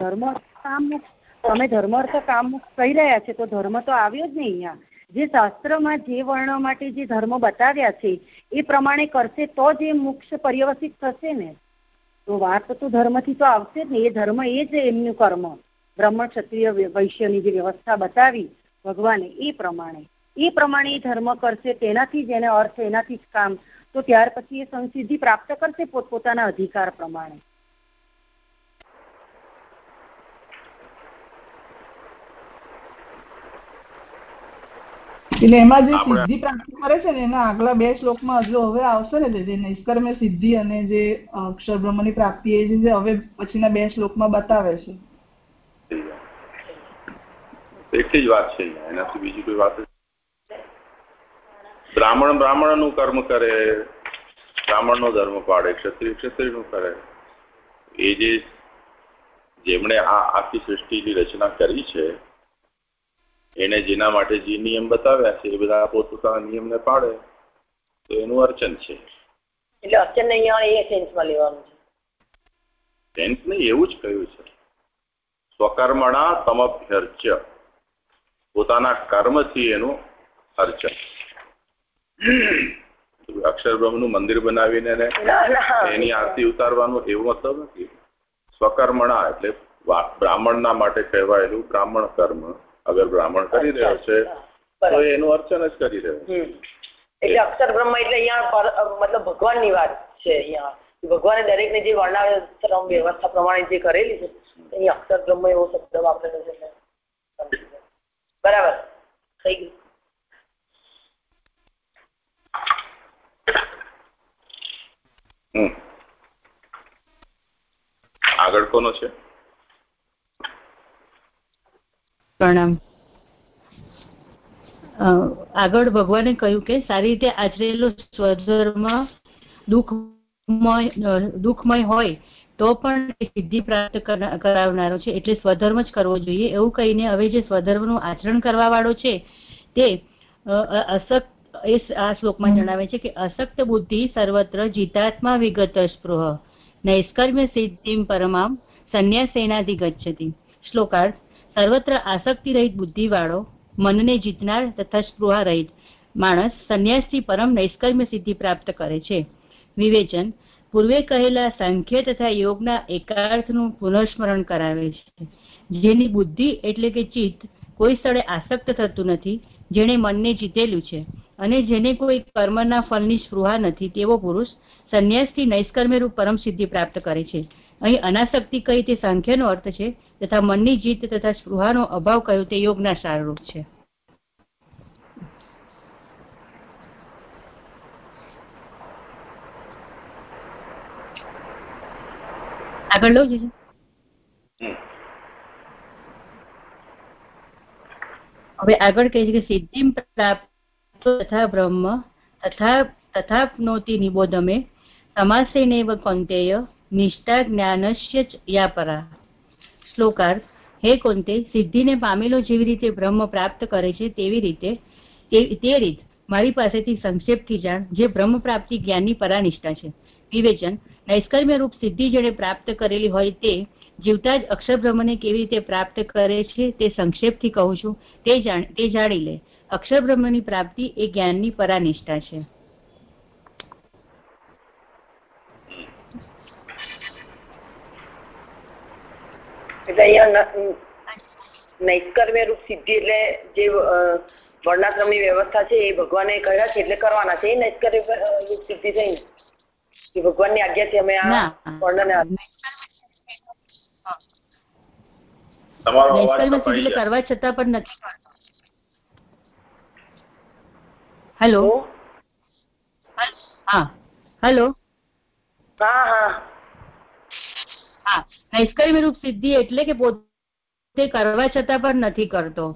ધર્મ ધર્મ તમે ધર્મ અર્થ કામ કહી રહ્યા છે તો ધર્મ તો આવ્યો જ નહીં અહીંયા. જે શાસ્ત્રમાં જે વર્ણ માટે જે ધર્મ બતાવ્યા છે એ પ્રમાણે કરશે તો જ એ મોક્ષ પર્યવસિત થશે ને. તો વાત તો ધર્મથી તો આવશે જ ને એ ધર્મ એ જ એમનું કર્મ. બ્રાહ્મણ ક્ષત્રિય વૈશ્યની જે વ્યવસ્થા બતાવી ભગવાને એ પ્રમાણે એ પ્રમાણે એ ધર્મ કરશે તેનાથી જ એને અર્થ એનાથી જ કામ તો ત્યાર પછી એ સંસિદ્ધિ પ્રાપ્ત કરશે પોતપોતાના અધિકાર પ્રમાણે. એટલે એમાં જે સિદ્ધિ પ્રાપ્ત કરે છે ને એના આગલા બે શ્લોકમાં હજુ હવે આવશે ને જે નિષ્કર્મ સિદ્ધિ અને જે અક્ષર બ્રહ્મની પ્રાપ્તિ એ જે હવે પછીના બે શ્લોકમાં બતાવે છે. એટલી જ વાત છે એનાથી બીજી કોઈ વાત બ્રાહ્મણ બ્રાહ્મણનું કર્મ કરે. બ્રાહ્મણનો ધર્મ પાડે. ક્ષત્રિય ક્ષત્રિયનું કરે. એ જે જેમણે આ આખી સૃષ્ટિની રચના કરી છે એને જેના માટે જે નિયમ બતાવ્યા છે એ બધા પોતપોતાના નિયમને પાડે. તો એનું અર્ચન છે. એટલે અર્ચન અહીંયા એ સેન્સમાં લેવાનું છે. સેન્સ નહીં એવું જ કહ્યું છે. સ્વકર્મણા તમભ્યર્ચ્ય પોતાના કર્મથી એનું અર્ચન. અક્ષરબ્રહ્મનું મંદિર બનાવીને એની આરતી ઉતારવાનું એવું મતલબ નથી. સ્વકર્મણા એટલે બ્રાહ્મણના માટે કહેવાયેલું બ્રાહ્મણ કર્મ. અગર બ્રાહ્મણ કરી રહ્યો છે તો એનું અર્ચન જ કરી રહ્યો છે. એટલે અક્ષર બ્રહ્મ એટલે અહીંયા મતલબ ભગવાનની વાત છે અહીંયા. ભગવાને દરેકને જે વર્ણાશ્રમ વ્યવસ્થા પ્રમાણે જે કરેલી છે અહીંયા અક્ષર બ્રહ્મ એવો શબ્દ વાપરેલો છે. બરાબર? થઈ ગયું. આગળ કોનો છે? પ્રણામ. આગળ ભગવાને કહ્યું કે સારી રીતે આચરેલો સ્વધર્મ દુઃખમય દુઃખમય હોય, તો પણ સિદ્ધિ પ્રાપ્ત કરાવનારો છે. એટલે સ્વધર્મ જ કરવો જોઈએ. એવું કહીને હવે જે સ્વધર્મનું આચરણ કરવા વાળો છે, તે અસક્ત, એ આ શ્લોકમાં જણાવે છે કે અસક્ત બુદ્ધિ સર્વત્ર જીતાત્મા વિગત સ્પૃહ નૈષ્કર્મ્ય સિદ્ધિ પરમામ સંન્યાસેનાથી ગચ્છતિ. શ્લોકાર્થ, સર્વત્ર આસક્તિ રહિત બુદ્ધિ વાળો મનને જીતનાર તથા સ્પૃહા રહિત માણસ સંન્યાસથી પરમ નૈષ્કર્મ્ય સિદ્ધિ પ્રાપ્ત કરે છે. વિવેચન પૂર્વે કહેલા સાંખ્ય તથા યોગના એકાર્થનું પુનઃસ્મરણ કરાવે છે. જેની બુદ્ધિ એટલે કે ચિત્ત કોઈ સ્થળે આસક્ત થતું નથી, જેણે મનને જીતેલું છે અને જેને કોઈ કર્મના ફળની સ્પૃહા નથી, તેવો પુરુષ સંન્યાસથી નૈષ્કર્મ્ય રૂપ પરમ સિદ્ધિ પ્રાપ્ત કરે છે. અહીં અનાસક્તિ કહી તે સાંખ્યનો અર્થ છે તથા મનની જીત તથા સ્પૃહાનો અભાવ કહ્યું તે યોગના સારરૂપ છે. આગળ લો જીજુ હવે આગળ કહે છે કે સિદ્ધિ પ્રાપ્ત તથા બ્રહ્મ તથા તથાપ્નોતિ નિબોધમે સમાસેનેવ કૌંતેય નિષ્ઠા જ્ઞાનશ્ય યાપરા. શ્લોકાર હે કોંતે સિદ્ધિને પામેલો જેવી રીતે બ્રહ્મ પ્રાપ્ત કરે છે તેવી રીતે તે રીત મારી પાસેથી સંક્ષેપથી જાણ જે બ્રહ્મ પ્રાપ્તિ જ્ઞાનની પરાનિષ્ઠા છે. વિવેચન, નૈષ્કર્મ્ય રૂપ સિદ્ધિ જેણે પ્રાપ્ત કરેલી હોય તે, જીવતા જ અક્ષર બ્રહ્મને કેવી રીતે પ્રાપ્ત કરે છે તે સંક્ષેપથી કહું છું. તે જાણ લે. અક્ષર બ્રહ્મની પ્રાપ્તિ એ જ્ઞાનની પરાનિષ્ઠા છે. એટલે નૈષ્કર્મ્ય રૂપ સિદ્ધિ એટલે જે વર્ણાશ્રમની વ્યવસ્થા છે એ ભગવાને કહ્યા છે એટલે કરવાના છે એ નૈષ્કર્મ્ય રૂપ સિદ્ધિ થઈ ને એ ભગવાનની આજ્ઞાથી અમે આ વર્ણન તમારો અવાજ નૈષ્કર્મ્ય કપાઈ સિદ્ધિ જાય. કરવા છતાં પણ નથી. હેલો હા. હેલો હા હા. હા. નૈષ્કર્મ્ય રૂપ સિદ્ધિ એટલે કે પોતે કરવા છતાં પણ નથી કરતો.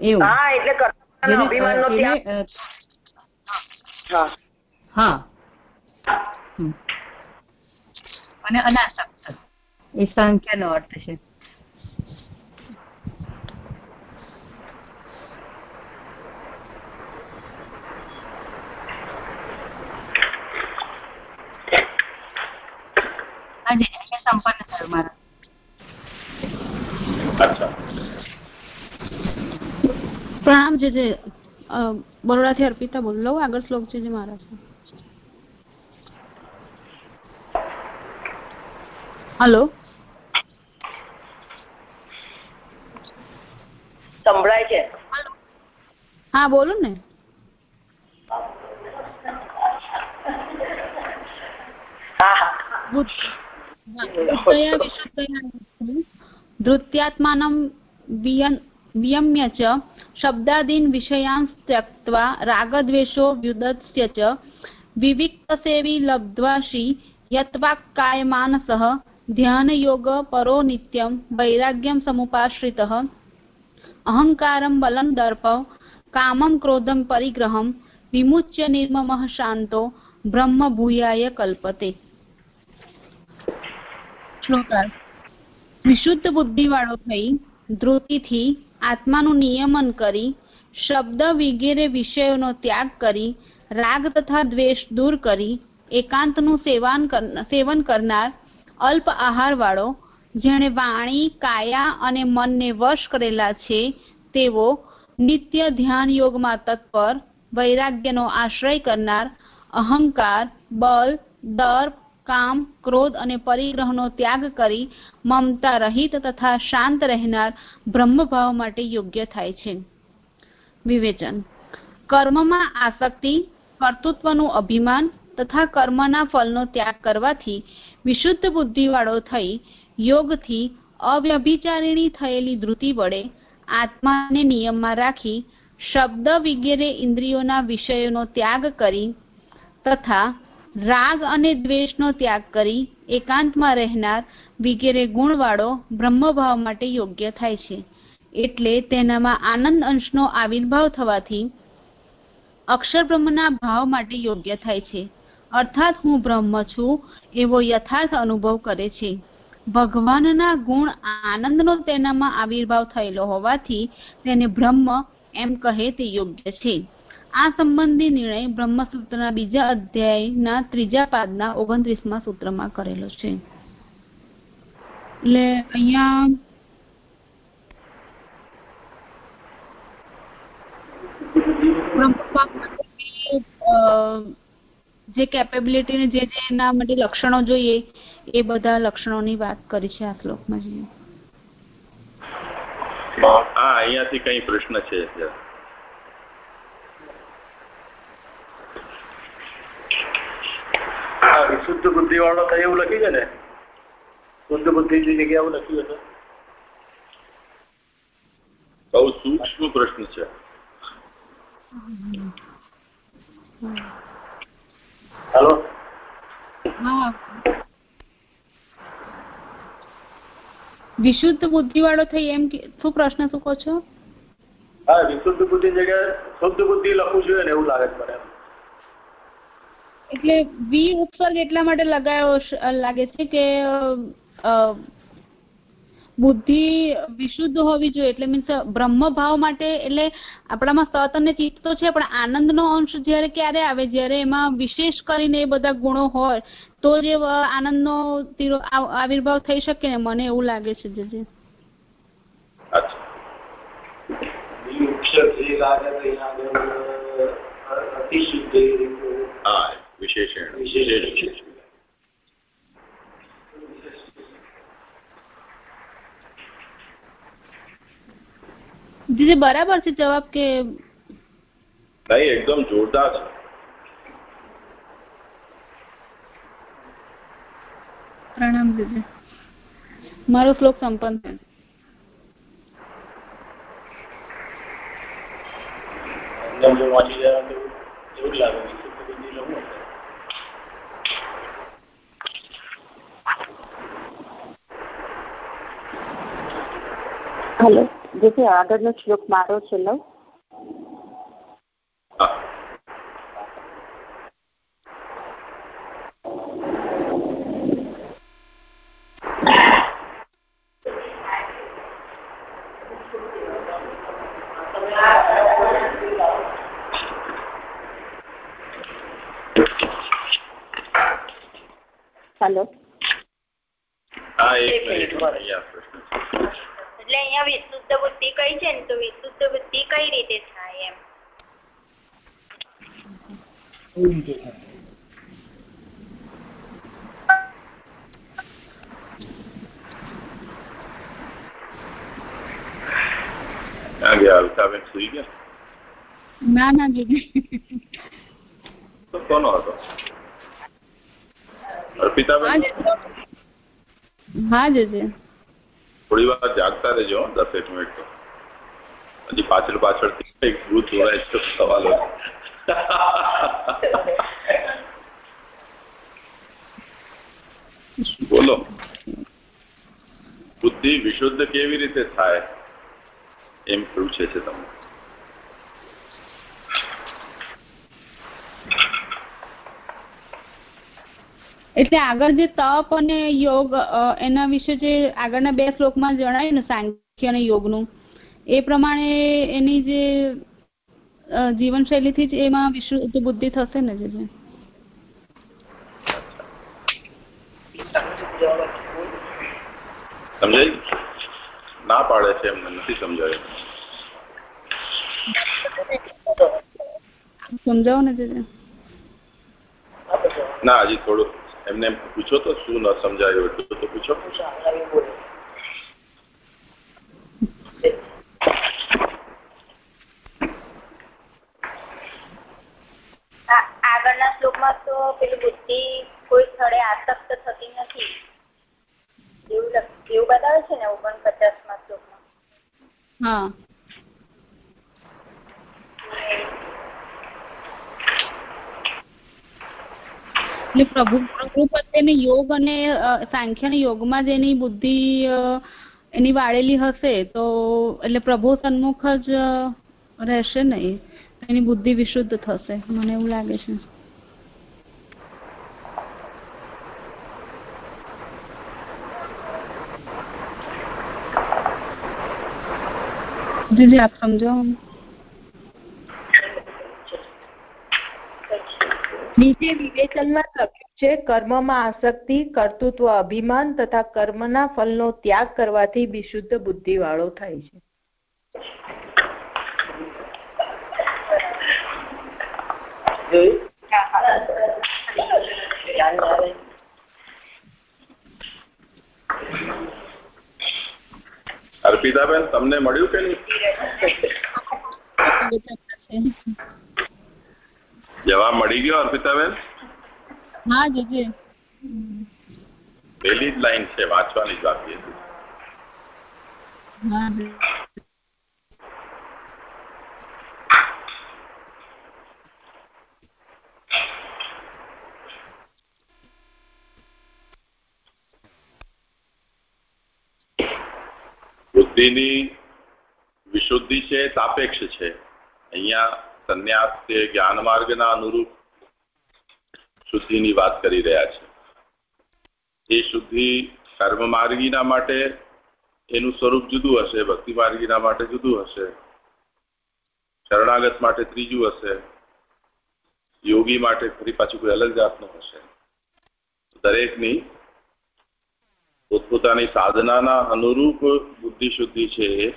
એવું. હા એટલે કર્તાનો જેને, અભિમાનનો અ, ત્યાગ. તેને, અ, હા. હા. હમ. અને અનાસક્ત એ સંખ્યાનો અર્થ છે? સંપન્ન થયું મારું. અચ્છા. પ્રણામ જે બરોડાથી અર્પિતા બોલો લઉં આગળ શ્લોક છે જે મારા છે. હલો. સંભળાય છે? હા બોલો ને. ધૃત્યાત્માનમ વિયમ્ય ચ શબ્દાદીન વિષયાન ત્યક્વા રાગદ્વેષો વ્યુદત્સ્ય ચ વિવિક્તસેવી લબ્ધ્વાશી યત્વાક્કાયમાનસઃ व्युदस्य च विविक्तसेवी लब्ध्वा श्री यत्वाक्कायमानसः ध्यानयोग परो नित्यं वैराग्यं समुपाश्रितः अहङ्कारं बलं दर्पं कामं क्रोधं परिग्रहं विमुच्य निर्ममः शान्तो ब्रह्म भूयाय कल्पते શ્લોકાર્થ વિશુદ્ધ બુદ્ધિવાળો થઈ ધૃતિથી આત્માનું નિયમન કરી શબ્દ વગેરે વિષયોનો ત્યાગ કરી રાગ તથા દ્વેષ દૂર કરી એકાંતનું સેવાન કર- સેવન કરનાર અલ્પ આહારવાળો, જેણે વાણી, કાયા અને મનને વશ કરેલા છે, તેવો નિત્ય ધ્યાન યોગમાં તત્પર, વૈરાગ્યનો આશ્રય કરનાર, અહંકાર, બલ, દર્પ, કામ, ક્રોધ અને પરિગ્રહનો ત્યાગ કરી મમતા રહિત તથા શાંત રહેનાર બ્રહ્મભાવ માટે યોગ્ય થાય છે. વિવેચન. કર્મમાં આસક્તિ, કર્તૃત્વનું અભિમાન તથા કર્મના ફળનો ત્યાગ કરવાથી વિશુદ્ધ બુદ્ધિવાળો થઈ યોગથી અવ્યભિચારિણી થયેલી ધૃતિ વડે આત્માને નિયમમાં રાખી શબ્દ વગેરે ઇન્દ્રિયોના વિષયોનો ત્યાગ કરી તથા રાગ અને દ્વેષનો ત્યાગ કરી એકાંતમાં રહેનાર વગેરે ગુણવાળો બ્રહ્મભાવ માટે યોગ્ય થાય છે. એટલે તેનામાં આનંદ અંશનો આવિર્ભાવ થવાથી અક્ષર બ્રહ્મના ભાવ માટે યોગ્ય થાય છે. અર્થાત હું બ્રહ્મ છું એવો યથાર્થ અનુભવ કરે છે. ભગવાનના ગુણ આનંદનો તેનામાં આવિર્ભાવ થયેલો હોવાથી તેને બ્રહ્મ એમ કહે તે યોગ્ય છે. આ સંબંધી નિર્ણય બ્રહ્મસૂત્રના બીજા અધ્યાયના ત્રીજા પાદના ઓગણત્રીસમાં સૂત્રમાં કરેલો છે. એટલે અહીંયા અ, જે કેપેબિલિટી ને જે જે એના માટે લક્ષણો જોઈએ એ બધા લક્ષણોની વાત કરી છે આ શ્લોકમાં જોઈએ હા અહીંયાથી કઈ પ્રશ્ન છે? શુદ્ધ બુદ્ધિ વાળો થાય એવું લખ્યું છે ને? શુદ્ધ બુદ્ધિ ની જગ્યા એવું લખ્યું છે બહુ સૂક્ષ્મ પ્રશ્ન છે. હેલો? વિશુદ્ધ બુદ્ધિ વાળો થઈ એમ કે શું પ્રશ્ન શું કહો છો? હા વિશુદ્ધ બુદ્ધિ જગ્યાએ શુદ્ધ બુદ્ધિ લખવું જોઈએ ને એવું લાગે મને. એટલે વી ઉપસર્ગ એટલા માટે લગાયો લાગે છે કે બુદ્ધિ વિશુદ્ધ હોવી જોઈએ એટલે મીન્સ બ્રહ્મ ભાવ માટે એટલે આપણામાં સત અને ચિત્ત તો છે પણ આનંદનો અંશ જ્યારે ક્યારે આવે? જ્યારે એમાં વિશેષ કરીને એ બધા ગુણો હોય તો જે આનંદનો આવિર્ભાવ થઈ શકે ને? મને એવું લાગે છે જે હા વિશેષણ દીદી બરાબર છે જવાબ કે નહીં એકદમ જોરદાર છે. પ્રણામ દીદી મારો શ્લોક સંપન્ન છે. હલો. જેથી આગળનો શ્લોક મારો છે લવ. હેલો હા એક મિનિટ પ્રશ્ન એટલે અહીંયા વિશુદ્ધ બુદ્ધિ કઈ છે ને તો વિશુદ્ધ બુદ્ધિ કઈ રીતે થાય એમ? ક્યાં ગયા અલકાબેન સુઈ ગયા? ના ના દીદી તો કોનો હતો? અર્પિતાબેન? હા જીજી. થોડી વાર જાગતા રહેજો દસેક મિનિટ તો. હજી પાછળ પાછળ કંઈક ભૂત જોડાય છે, સવાલો. બોલો. બુદ્ધિ વિશુદ્ધ કેવી રીતે થાય? એમ પૂછે છે તમે એટલે આગળ જે તપ અને યોગ એના વિશે જે આગળના બે શ્લોકમાં જણાય ને સાંખ્ય અને યોગનું એ પ્રમાણે એની જે જીવનશૈલીથી જ એમાં વિશુદ્ધ બુદ્ધિ થશે ને જે સમજાય? ના પાડે છે એમને નથી સમજાયું. સમજાવો ને ના હજી થોડું. એમને પૂછો તો શું ન સમજાયું એટલું તો પૂછો. આગળના શ્લોકમાં તો પેલી બુદ્ધિ કોઈ સ્થળે આસક્ત થતી નથી. એવું એવું બતાવે છે ને ઓગણપચાસમાં શ્લોકમાં? હા. એટલે પ્રભુ પ્રભુ પ્રત્યેને યોગ અને સાંખ્ય યોગમાં જ એની બુદ્ધિ એની વાળેલી હશે, તો એટલે પ્રભુ સન્મુખ જ રહેશે નહીં એની બુદ્ધિ વિશુદ્ધ થશે, મને એવું લાગે છે. દીદી, આપ સમજાવો નીચે વિવેચનમાં લખ્યું છે કર્મમાં આસક્તિ કર્તૃત્વ અભિમાન તથા કર્મના ફલનો ત્યાગ કરવાથી વિશુદ્ધ બુદ્ધિ વાળો થાય છે. અર્પિતાબેન તમને મળ્યું કે નહીં? જવાબ મળી ગયો અર્પિતાબેન? હા જીજી. પહેલી જ લાઈન છે વાંચવાની જ બાકી હતી. બુદ્ધિની વિશુદ્ધિ છે સાપેક્ષ છે. અહીંયા સંન્યાસ કે જ્ઞાન માર્ગના અનુરૂપ શુદ્ધિની વાત કરી રહ્યા છે. એ શુદ્ધિ કર્મ માર્ગીના માટે એનું સ્વરૂપ જુદું હશે ભક્તિ માર્ગીના માટે જુદું હશે, શરણાગત માટે ત્રીજું હશે, યોગી માટે ફરી પાછું કોઈ અલગ જાતનું હશે. દરેકની પોતપોતાની સાધનાના અનુરૂપ બુદ્ધિ શુદ્ધિ છે એ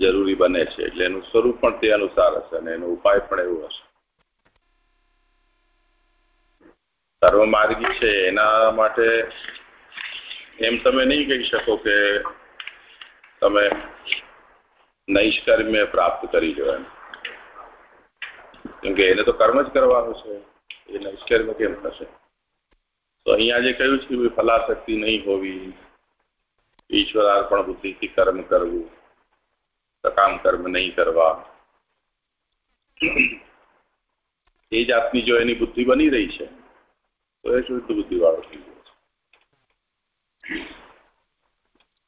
જરૂરી બને છે. એટલે એનું સ્વરૂપ પણ તે અનુસાર હશે અને એનો ઉપાય પણ એવો હશે. સર્વમાર્ગી છે. એના માટે એમ તમે નહીં કહી શકો કે તમે નૈષ્કર્મ્ય પ્રાપ્ત કરી લો એમ. કેમકે એને તો કર્મ જ કરવાનું છે. એ નૈષ્કર્મ્ય કેમ થશે? તો અહીંયા જે કહ્યું છે કે ફલાશક્તિ નહીં હોવી, ઈશ્વરાર્પણ બુદ્ધિથી કર્મ કરવું સકામ કર્મ નહીં કરવા. એ જાતની જો એની બુદ્ધિ બની રહી છે, તો એ શુદ્ધ બુદ્ધિ વાળો થઈ ગયો છે.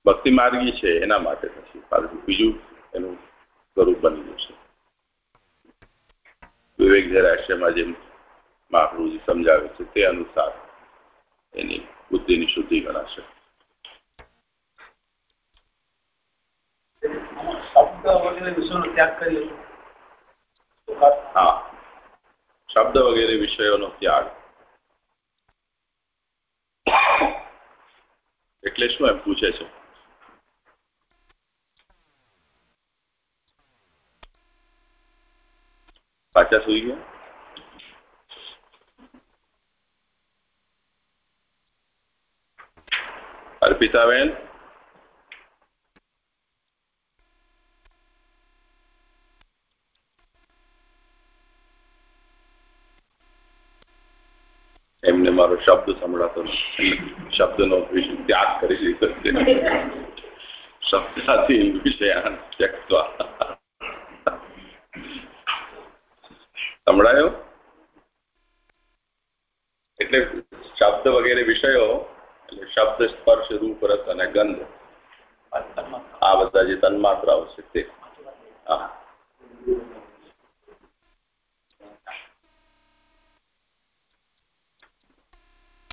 ભક્તિ માર્ગી છે, એના માટે પછી બીજું એનું સ્વરૂપ બની ગયું છે વિવેક જરાશ્યમાં જેમ મહાપ્રભુજી સમજાવે છે, તે અનુસાર એની બુદ્ધિની શુદ્ધિ ગણાશે. હા. શબ્દ વગેરે વિષયોનો ત્યાગ. એટલે શું એમ પૂછે છે? પાછા સુઈ ગયા? અર્પિતાબેન? એમને મારો શબ્દ સંભળાતો શબ્દનો ત્યાગ કરી લીધો છે. શબ્દાથી સંભળાયો? એટલે શબ્દ વગેરે વિષયો, એટલે શબ્દ સ્પર્શ રૂપ રસ અને ગંધ. આ બધા જે તન્માત્રાઓ છે તે. હા.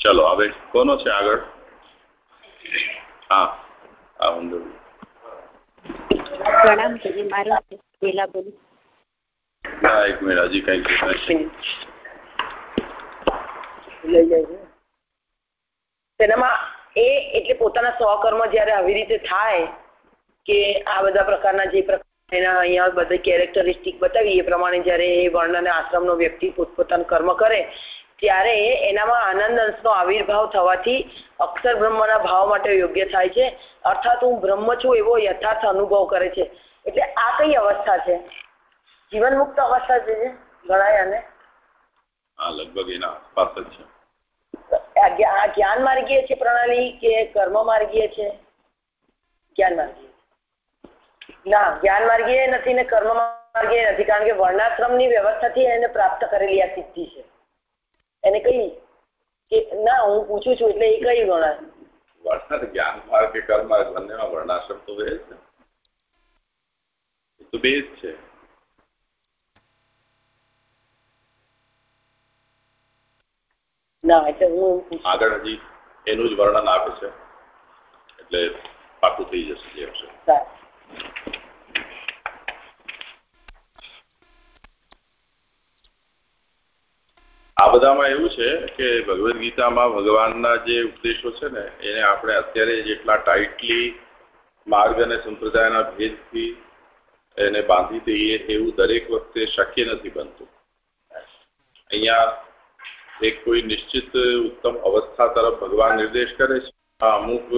ચલો હવે કોનો છે આગળ? હા હા ઊંધો પ્રણામ કરી મારો પેલા બોલું હા એક મિનિટ હજી કંઈક લઈ જાય છે. તેનામાં એ એટલે પોતાના સ્વકર્મ જયારે આવી રીતે થાય કે આ બધા પ્રકારના જે પ્રકારના અહીંયા બધા કેરેક્ટરિસ્ટિક બતાવી એ પ્રમાણે જયારે એ વર્ણ અને આશ્રમનો વ્યક્તિ પોતપોતાનું કર્મ કરે ત્યારે એનામાં આનંદ અંશનો આવિર્ભાવ થવાથી અક્ષર બ્રહ્મના ભાવ માટે યોગ્ય થાય છે. અર્થાત હું બ્રહ્મ છું એવો યથાર્થ અનુભવ કરે છે. એટલે આ કઈ અવસ્થા છે? જીવન મુક્ત અવસ્થા છે ગણાય અને લગભગ એના આસપાસ જ છે. આ જ્ઞાન માર્ગીય છે પ્રણાલી કે કર્મ માર્ગીય છે? જ્ઞાન માર્ગીય. ના જ્ઞાન માર્ગીય નથી ને કર્મ માર્ગીય નથી. કારણ કે વર્ણાશ્રમની વ્યવસ્થાથી એને પ્રાપ્ત કરેલી આ સિદ્ધિ છે. એને કહી કે ના હું પૂછું છું એટલે એ કઈ ગણાય? વર્ણ જ્ઞાન માર્ગ કે કર્મ માર્ગ બંનેમાં વર્ણાશ્રમ તો બે છે. તો બે જ છે. ના એટલે હું આગળ હજી એનું જ વર્ણન આપે છે. એટલે પાકું થઈ જશે જે હશે. આ બધામાં એવું છે કે ભગવદ્ ગીતામાં ભગવાનના જે ઉપદેશો છે ને, એને આપણે અત્યારે જેટલા ટાઈટલી માર્ગ અને સંપ્રદાયના ભેદથી એને બાંધી દઈએ એવું દરેક વખતે શક્ય નથી બનતું. અહીંયા એક કોઈ નિશ્ચિત ઉત્તમ અવસ્થા તરફ ભગવાન નિર્દેશ કરે છે. અમુક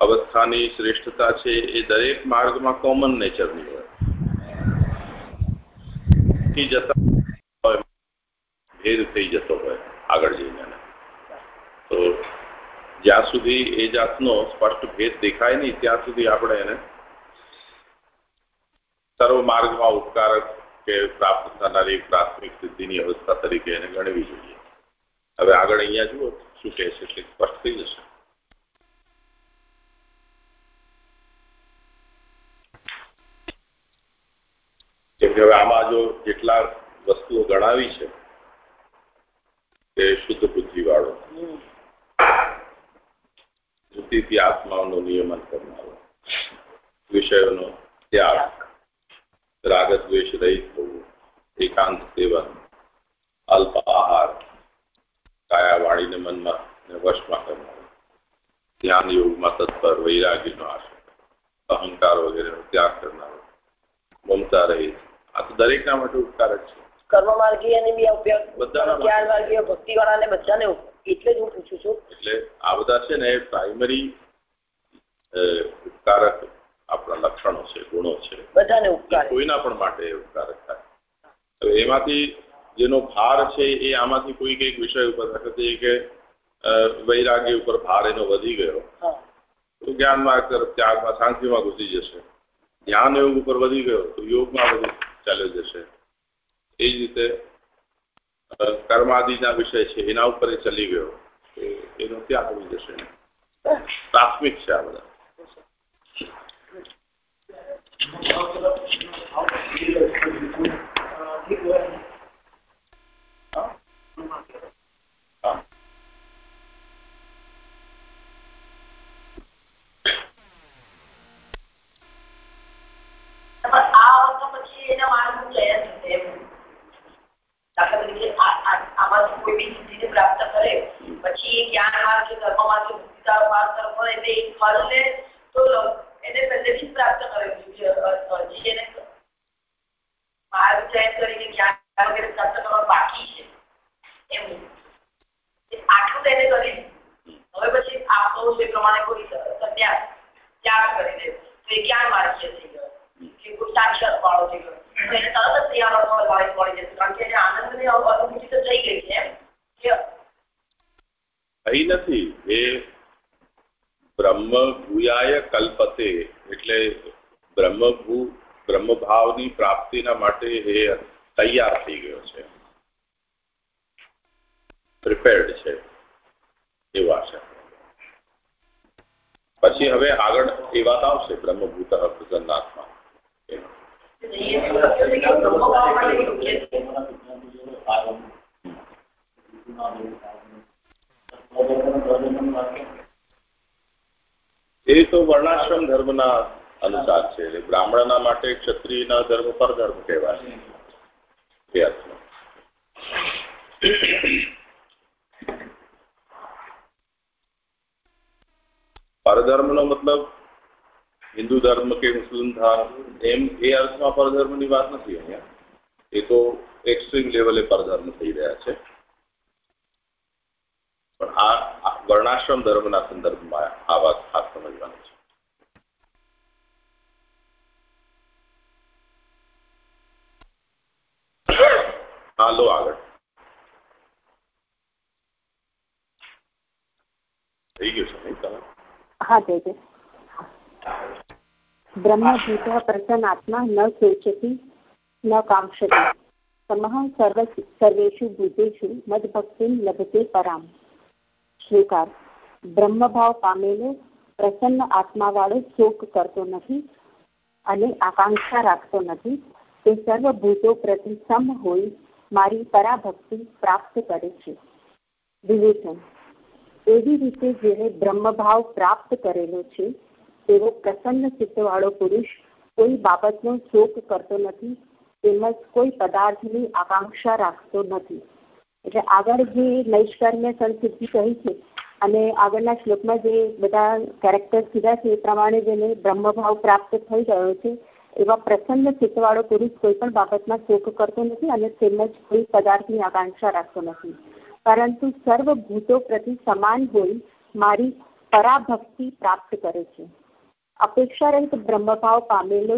અવસ્થાની શ્રેષ્ઠતા છે એ દરેક માર્ગમાં કોમન નેચરની હોય. જતા ભેદ થઈ જતો હોય આગળ જઈને. તો જ્યાં સુધી એ જાતનો સ્પષ્ટ ભેદ દેખાય નહીં, ત્યાં સુધી આપણે એને સર્વ માર્ગમાં ઉપકારક કે પ્રાપ્ત થનારી પ્રાથમિક સિદ્ધિની અવસ્થા તરીકે એને ગણવી જોઈએ. હવે આગળ અહીંયા જુઓ, શું કહે છે તે સ્પષ્ટ થઈ જશે. કેમ કે હવે આમાં જો જેટલા વસ્તુઓ ગણાવી છે તે શુદ્ધ બુદ્ધિ વાળો આત્માઓનું નિયમન કરનારો. વિષયોનો ત્યાગ. રાગદ્વેષ રહિત થવું એકાંત સેવન, અલ્પ આહાર કાયા વાણીને મનમાં વશમાં કરનારો. ધ્યાન યોગમાં તત્પર વૈરાગીનો આશય, અહંકાર વગેરેનો ત્યાગ કરનારો. મમતા રહિત. આ તો દરેકના માટે ઉપકારક છે. કર્મ માર્ગીય અને બી ઉપયોગ. જ્ઞાન માર્ગીય ભક્તિ વાળાને બધાને એટલે જ હું પૂછું છું. એટલે આ બધા છે ને પ્રાઇમરી ઉપકારક આપણા લક્ષણો છે ગુણો છે. બધાને ઉપકાર કોઈના પણ માટે ઉપકારક થાય. હવે એમાંથી જેનો ભાર છે એ આમાંથી કોઈ કંઈક વિષય ઉપર વખતે કે વૈરાગ્ય ઉપર ભાર એનો વધી ગયો. તો જ્ઞાન માર્ગ તરફ ત્યાગમાં શાંતિમાં ઘૂસી જશે. ધ્યાન યોગ ઉપર વધી ગયો તો યોગમાં વધી ચાલ્યો જશે. એ જ રીતે કર્માદિના વિષય છે, એના ઉપર એ ચલી ગયો. એનો ત્યાગ આવી જશે. પ્રાથમિક છે આ બધા. પછી એના માણસ જયા થશે એમ દાખલા પ્રાપ્ત કરે. પછી એ જ્ઞાન માર્ગ કે માર્ગ માર્ગ તરફ હોય, એટલે એ ફળને તો એને પહેલેથી પ્રાપ્ત કરેલું ચયન કરીને જ્ઞાન વગેરે પ્રાપ્ત કરવા બાકી છે. એમ. આટલું તેને કરી હવે પછી આપતો છે પ્રમાણે કોઈ સંન્યાસ ત્યાગ કરી દે. તો એ જ્ઞાન માર્ગીય થઈ ગયો? કે કોઈ સાક્ષાત વાળો થઈ ગયો? એને તરત જ તૈયાર લાઈફ મળી જશે કારણ કે એને આનંદની અનુભૂતિ તો થઈ ગયો છે પ્રિપેર્ડ છે એવા છે પછી હવે આગળ એ વાત આવશે બ્રહ્મભૂત પ્રસન્નાત્મા એ તો વર્ણાશ્રમ ધર્મના અનુસાર છે. બ્રાહ્મણના માટે ક્ષત્રિયના ધર્મ પર ધર્મ કહેવાય. છે પરધર્મનો મતલબ હિન્દુ ધર્મ કે મુસ્લિમ ધર્મ, એમ એ અર્થમાં પરધર્મની વાત નથી અહીંયા. એ તો એક્સ્ટ્રીમ લેવલે પરધર્મ થઈ રહ્યા છે. પણ આ વર્ણાશ્રમ ધર્મના સંદર્ભમાં આ વાત ખાસ સમજવાની છે. હા લો આગળ. થઈ ગયું છે પ્રસન્ન આત્મા વાળો શોક કરતો નથી અને આકાંક્ષા રાખતો નથી. તે સર્વ ભૂતો પ્રતિ સમ હોઈ મારી પરાભક્તિ પ્રાપ્ત કરે છે. વિવેચન. એવી રીતે જેને બ્રહ્મભાવ પ્રાપ્ત કરેલો છે તેવો પ્રસન્ન ચિત્તવાળો પુરુષ કોઈ બાબતનો શોક કરતો નથી, તેમજ કોઈ પદાર્થની આકાંક્ષા રાખતો નથી. એટલે આગળ જે નૈષ્કર્મ્ય સંસિદ્ધિ કહી છે અને આગળના શ્લોકમાં જે બધા કેરેક્ટર કીધા છે, એ પ્રમાણે જેને બ્રહ્મભાવ પ્રાપ્ત થઈ ગયો છે, એવા પ્રસન્ન ચિત્તવાળો પુરુષ કોઈ પણ બાબતમાં શોક કરતો નથી અને તેમજ કોઈ પદાર્થની આકાંક્ષા રાખતો નથી. પરંતુ સર્વ ભૂતો પ્રતિ સમાન હોય મારી પરાભક્તિ પ્રાપ્ત કરે છે. અપેક્ષા રહિત બ્રહ્મભાવ પામેલો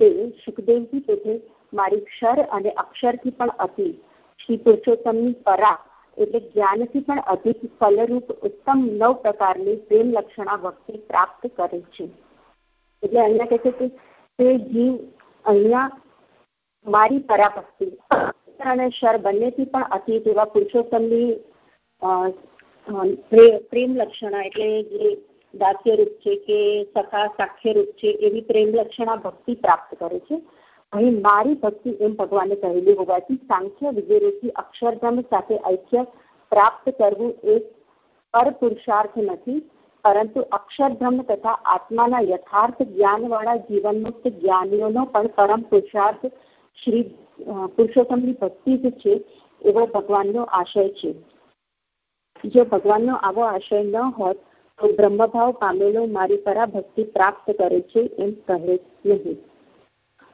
તે સુખદેવજી પોતે મારી ક્ષર અને અક્ષરથી પણ અતિ. શ્રી પુરુષોત્તમની પરા એટલે જ્ઞાનથી પણ અધિક ફલરૂપ ઉત્તમ નવ પ્રકારની પ્રેમ લક્ષણા ભક્તિ પ્રાપ્ત કરે છે. એટલે અહીંયા કહે છે કે તે જીવ અહીંયા મારી પરાભક્તિ. અને શર બંનેથી પણ અતિ તેવા પુરુષોત્તમની પ્રેમ લક્ષણા એટલે જે દાસ્ય રૂપ છે કે સખા સાખ્ય રૂપ છે એવી પ્રેમ લક્ષણા ભક્તિ પ્રાપ્ત કરે છે. અહીં મારી ભક્તિ એમ ભગવાને કહેલી હોવાથી સાંખ્ય વિગેરેથી અક્ષરધમ સાથે ઐક્ય પ્રાપ્ત કરવું એ પર પુરુષાર્થ નથી, પરંતુ અક્ષરધમ તથા આત્માના યથાર્થ જ્ઞાનવાળા જીવનમુક્ત જ્ઞાનીઓનો પણ પરમ પુરુષાર્થ શ્રી પુરુષોત્તમની ભક્તિ જ છે એવો ભગવાનનો આશય છે. જો ભગવાનનો આવો આશય ન હોત તો બ્રહ્મભાવ પામેલો મારી પરાભક્તિ પ્રાપ્ત કરે છે એમ કહે નહીં.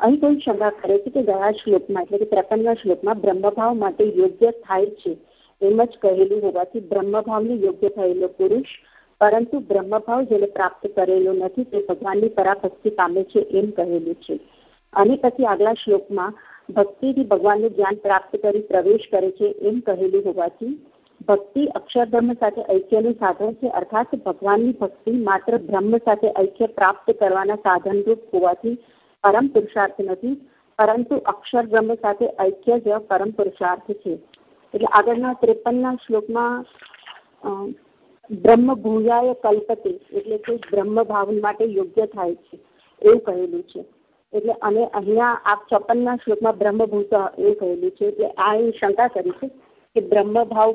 અહીં કોઈ શંકા કરે છે કે ગયા શ્લોકમાં એટલે કે ત્રેપનના શ્લોકમાં બ્રહ્મભાવ માટે યોગ્ય થાય છે એમ જ કહેલું હોવાથી બ્રહ્મભાવને યોગ્ય થયેલો પુરુષ પરંતુ બ્રહ્મભાવ જેને પ્રાપ્ત કરેલો નથી તે ભગવાનની પરાભક્તિ પામે છે એમ કહેલું છે. અને પછી આગલા શ્લોકમાં ભક્તિથી ભગવાનનું જ્ઞાન પ્રાપ્ત કરી પ્રવેશ કરે છે એમ કહેલું હોવાથી ભક્તિ અક્ષરબ્રહ્મ સાથે ઐક્યનું સાધન છે. અર્થાત ભગવાનની ભક્તિ માત્ર બ્રહ્મ સાથે ઐક્ય પ્રાપ્ત કરવાના સાધનરૂપ હોવાથી પરમ પુરુષાર્થ નથી, પરંતુ અક્ષર બ્રહ્મ સાથે ઐક્ય જ પરમ પુરુષાર્થ છે. એટલે આગળના ત્રેપનના શ્લોકમાં બ્રહ્મ ભૂયાય કલ્પતે, એટલે કે બ્રહ્મ ભાવ માટે યોગ્ય થાય છે, એવું કહેલું છે. એટલે અને અહીંયા આ ચોપનના શ્લોકમાં બ્રહ્મભૂત, એવું કહેલું છે. એટલે આ એ શંકા કરી છે. કે બ્રહ્મભાવ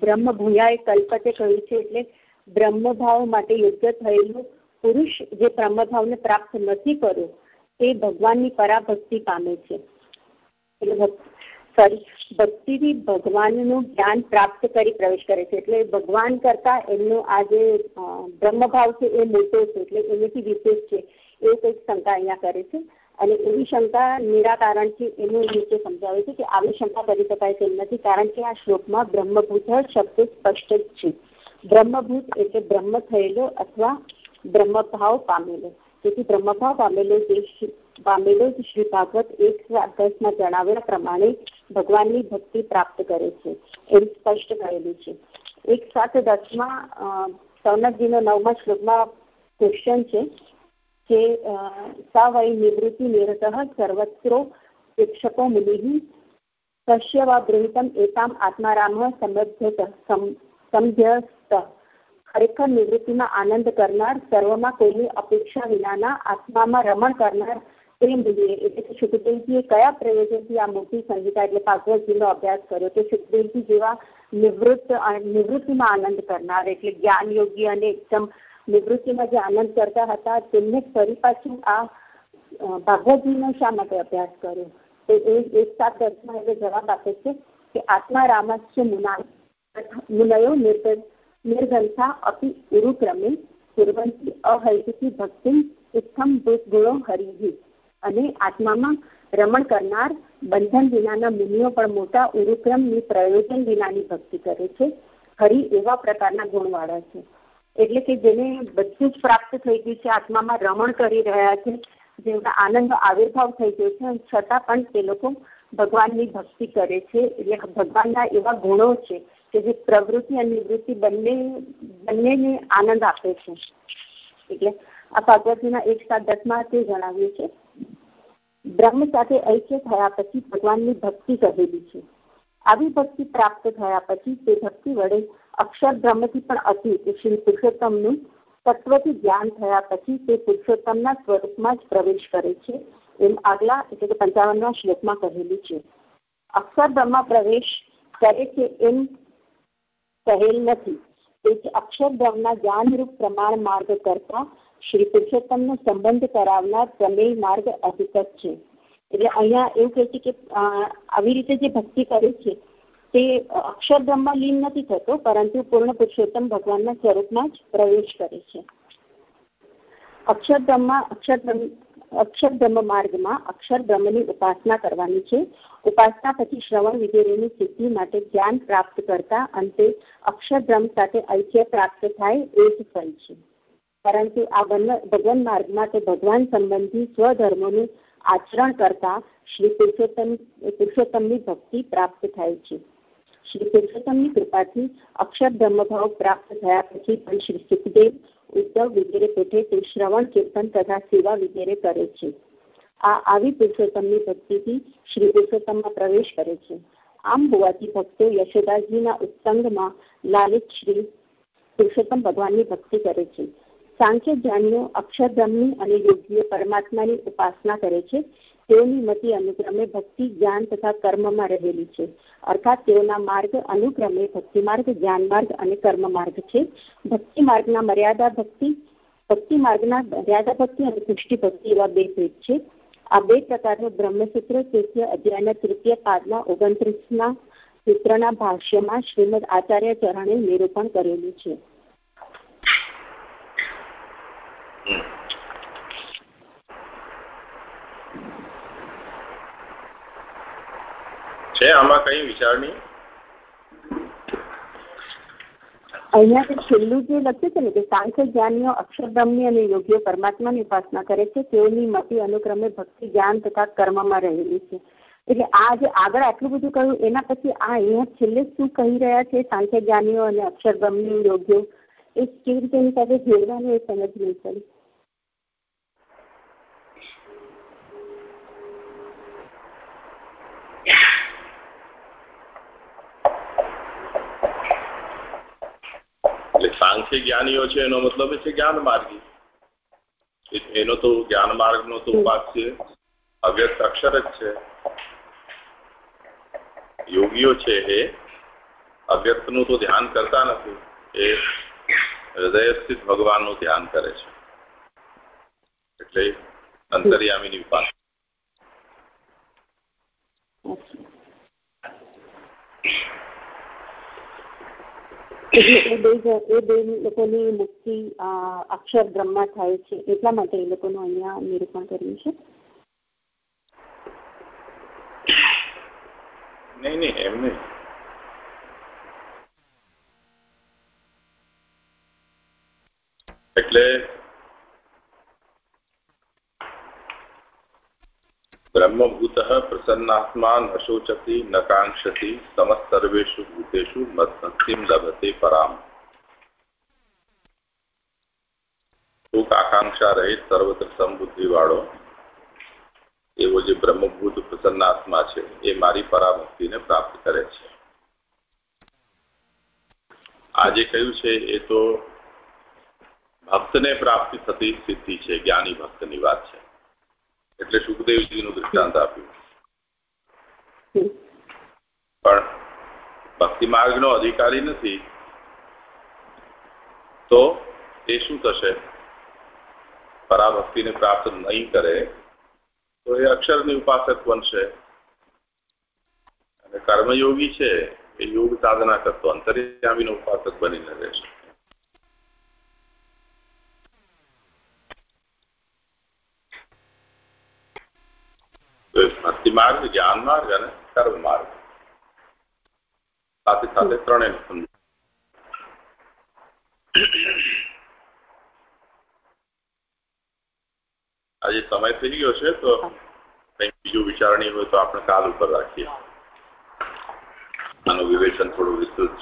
બ્રહ્મ ભૂયાએ કલ્પતે કહ્યું છે એટલે બ્રહ્મભાવ માટે યોગ્ય થયેલું પુરુષ જે બ્રહ્મભાવને પ્રાપ્ત નથી કર્યો, તે ભગવાનની પરાભક્તિ પામે છે. એટલે સોરી ભક્તિથી ભગવાનનું જ્ઞાન પ્રાપ્ત કરી પ્રવેશ કરે છે. એટલે ભગવાન કરતા એમનો આ જે બ્રહ્મભાવ છે એ મોટો છે. એટલે એનાથી વિશેષ છે. એ કંઈક શંકા અહીંયા કરે છે. અને એવી શંકા નિરાકારણથી એનું નીચે સમજાવે છે કે આવી શંકા કરી શકાય તેમ નથી, કારણ કે આ શ્લોકમાં બ્રહ્મભૂત શબ્દ સ્પષ્ટ જ છે. બ્રહ્મભૂત એટલે બ્રહ્મ થયેલો અથવા બ્રહ્મભાવ પામેલો. તેથી બ્રહ્મભાવ પામેલો જે પામેલો જ શ્રી ભાગવત એક દસમાં જણાવ્યા પ્રમાણે ભગવાનની ભક્તિ પ્રાપ્ત કરે છે, એમ સ્પષ્ટ કરેલું છે. એક સાત દસમાં સૌનકજીનો નવમા શ્લોકમાં ક્વેશ્ચન છે કે सा वै निवृत्तिनिरतः सर्वत्रो प्रेक्षको मुनिः कस्य वा गृहीतम् एताम् આત્મારામः સમભ્યત સમભ્યસ્ત ખરેખર નિવૃત્તિમાં આનંદ કરનાર સર્વમાં કોઈની અપેક્ષા વિનાના આત્મામાં રમણ કરનાર પ્રેમ જોઈએ એટલે કે સુખદેવજીએ કયા પ્રયોજનથી આ મોટી સંહિતા એટલે ભાગવતજીનો અભ્યાસ કર્યો કે સુખદેવજી જેવા નિવૃત્ત નિવૃત્તિમાં આનંદ કરનાર એટલે જ્ઞાન યોગી અને એકદમ નિવૃત્તિમાં જે આનંદ કરતા હતા, તેમને ફરી પાછું આ ભાગવતજીનો શા માટે અભ્યાસ કર્યો? તો એ એક સાત દર્શમાં એટલે જવાબ આપે છે કે આત્મા રામસ્ય મુના, મુનયો નિર્ગંથા અપી ઉરુક્રમે કુર્વંતી અહૈતિકી ભક્તિ ઉત્તમ ગુણો હરિહી. અને આત્મામાં રમણ કરનાર બંધન વિનાના મુનિઓ પણ મોટા ઉરુક્રમની પ્રયોજન વિનાની ભક્તિ કરે છે. હરિ એવા પ્રકારના ગુણવાળા છે. એટલે કે જેને બધું જ પ્રાપ્ત થઈ ગયું છે, આત્મામાં રમણ કરી રહ્યા છે, જેમના આનંદ આવિર્ભાવ થઈ ગયો છે, છતાં પણ તે લોકો ભગવાનની ભક્તિ કરે છે, એટલે ભગવાનના એવા ગુણો છે કે જે પ્રવૃત્તિ અને નિવૃત્તિ બંને, બંનેને આનંદ આપે છે. એટલે આ ભાગવતીના એક સાત દસમાં તે જણાવ્યું છે, બ્રહ્મ સાથે ઐક્ય થયા પછી ભગવાનની ભક્તિ કહેલી છે. આવી ભક્તિ પ્રાપ્ત થયા પછી તે ભક્તિ વડે અક્ષર બ્રહ્મથી પણ અતિ શ્રી પુરુષોત્તમનું તત્વથી જ્ઞાન થયા પછી તે પુરુષોત્તમના સ્વરૂપમાં જ પ્રવેશ કરે છે એમ આગલા એટલે કે પંચાવનના શ્લોકમાં કહેલું છે. અક્ષર બ્રહ્મા પ્રવેશ કરે છે એમ કહેલ નથી. તે અક્ષર બ્રહ્મના જ્ઞાનરૂપ પ્રમાણ માર્ગ કરતા શ્રી પુરુષોત્તમનો સંબંધ કરાવનાર પ્રમેય માર્ગ અધિક છે. એટલે અહીંયા એવું કહે છે કે આવી રીતે જે ભક્તિ કરે છે તે અક્ષરધામમાં લીન નથી થતો, પરંતુ પૂર્ણ પુરુષોત્તમ ભગવાનના સ્વરૂપમાં જ પ્રવેશ કરે છે. અક્ષરધામમાં અક્ષરધામ અક્ષર બ્રહ્મ માર્ગમાં અક્ષર બ્રહ્મની ઉપાસના કરવાની છે. ઉપાસના પછી શ્રવણ વગેરેની સિદ્ધિ માટે જ્ઞાન પ્રાપ્ત કરતા અંતે અક્ષર બ્રહ્મ સાથે ઐક્ય પ્રાપ્ત થાય એ જ ફળ છે. પરંતુ આ ભગવાન માર્ગમાં તે ભગવાન સંબંધી સ્વધર્મોનું આચરણ કરતા શ્રી પુરુષોત્તમ, પુરુષોત્તમની ભક્તિ પ્રાપ્ત થાય છે. શ્રી પુરુષોત્તમની કૃપાથી અક્ષર બ્રહ્મભાવ પ્રાપ્ત થયા પછી પણ શ્રી સુખદેવ ઉદ્ધવ વગેરે પેઠે તે શ્રવણ, કીર્તન તથા સેવા વગેરે કરે છે. આ આવી પુરુષોત્તમની ભક્તિથી શ્રી પુરુષોત્તમમાં પ્રવેશ કરે છે. આમ હોવાથી ભક્તો યશોદાજીના ઉત્સંગમાં લાલિત શ્રી પુરુષોત્તમ ભગવાનની ભક્તિ કરે છે. સાંખ્ય જ્ઞાનીઓ અક્ષરબ્રહ્મની અને યોગીઓ પરમાત્માની ઉપાસના કરે છે. તેઓની મતિ અનુક્રમે ભક્તિ, જ્ઞાન તથા કર્મમાં રહેલી છે. અર્થાત તેઓના માર્ગ અનુક્રમે ભક્તિ માર્ગ, જ્ઞાન માર્ગ અને કર્મ માર્ગ છે. ભક્તિ માર્ગના મર્યાદા ભક્તિ ભક્તિ માર્ગના મર્યાદા ભક્તિ અને પુષ્ટિ ભક્તિ એવા બે ભેદ છે. આ બે પ્રકારનું બ્રહ્મસૂત્ર, તૃતીય અધ્યાયના તૃતીય પાદના ઓગણત્રીસના સૂત્રના ભાષ્યમાં શ્રીમદ આચાર્ય ચરણે નિરૂપણ કરેલું છે. છે, આમાં કઈ વિચારણી અહીંયા છેલ્લું જે લખ્યું છે ને કે સાંખ્ય જ્ઞાનીઓ અક્ષરબ્રહ્મની અને યોગ્ય પરમાત્માની ઉપાસના કરે છે, તેઓની મતિ અનુક્રમે ભક્તિ, જ્ઞાન તથા કર્મમાં રહેલી છે. એટલે આ જે આગળ આટલું બધું કહ્યું, એના પછી આ અહીંયા છેલ્લે શું કહી રહ્યા છે સાંખ્ય જ્ઞાનીઓ અને અક્ષરબ્રહ્મની યોગ્ય એ રીતે એની સાથે જોડવાનું એ સમજ એટલે સાંખ્ય જ્ઞાનીઓ છે એનો મતલબ છે જ્ઞાન માર્ગી. એનો તો જ્ઞાન માર્ગ નો તો છે અવ્યક્ત અક્ષર જ છે. યોગીઓ છે એ અવ્યક્તનું તો ધ્યાન કરતા નથી એ હૃદય સ્થિત ભગવાનનું ધ્યાન કરે છે. એટલે અંતર્યામીની ઉપાસના એટલે મુક્તિ અક્ષર બ્રહ્મા થાય છે એટલા માટે એ લોકોનું અહીંયા નિરૂપણ કર્યું છે. એટલે બ્રહ્મભૂત प्रसन्नात्मा न शोचति न कांक्षति સમસ્તર્વેશુ भूतेषु મદભક્તિમ लभते पराम। સુખ આકાંક્ષા રહિત સર્વત્ર સમબુદ્ધિ વાળો એવો જે બ્રહ્મભૂત પ્રસન્નાત્મા છે એ મારી પરાભક્તિને પ્રાપ્ત કરે છે આજે કહ્યું છે એ તો ભક્તને પ્રાપ્તિ થતી સિદ્ધિ છે જ્ઞાની ભક્તની વાત છે એટલે સુખદેવજીનું દૃષ્ટાંત આપ્યું. પણ ભક્તિ માર્ગનો અધિકારી નથી, તો એ શું થશે? પરાભક્તિને પ્રાપ્ત નહીં કરે, તો એ અક્ષરની ઉપાસક બનશે. અને કર્મયોગી છે, એ યોગ સાધના કરતો અંતર્યામીનો ઉપાસક બનીને રહેશે. ભક્તિ માર્ગ, જ્ઞાન માર્ગ અને કર્મ માર્ગ. સાથે સાથે ત્રણેય આજે સમય થઈ ગયો છે, તો કંઈક બીજું વિચારણી હોય તો આપણે કાલ ઉપર રાખીએ. આનું વિવેચન થોડું વિસ્તૃત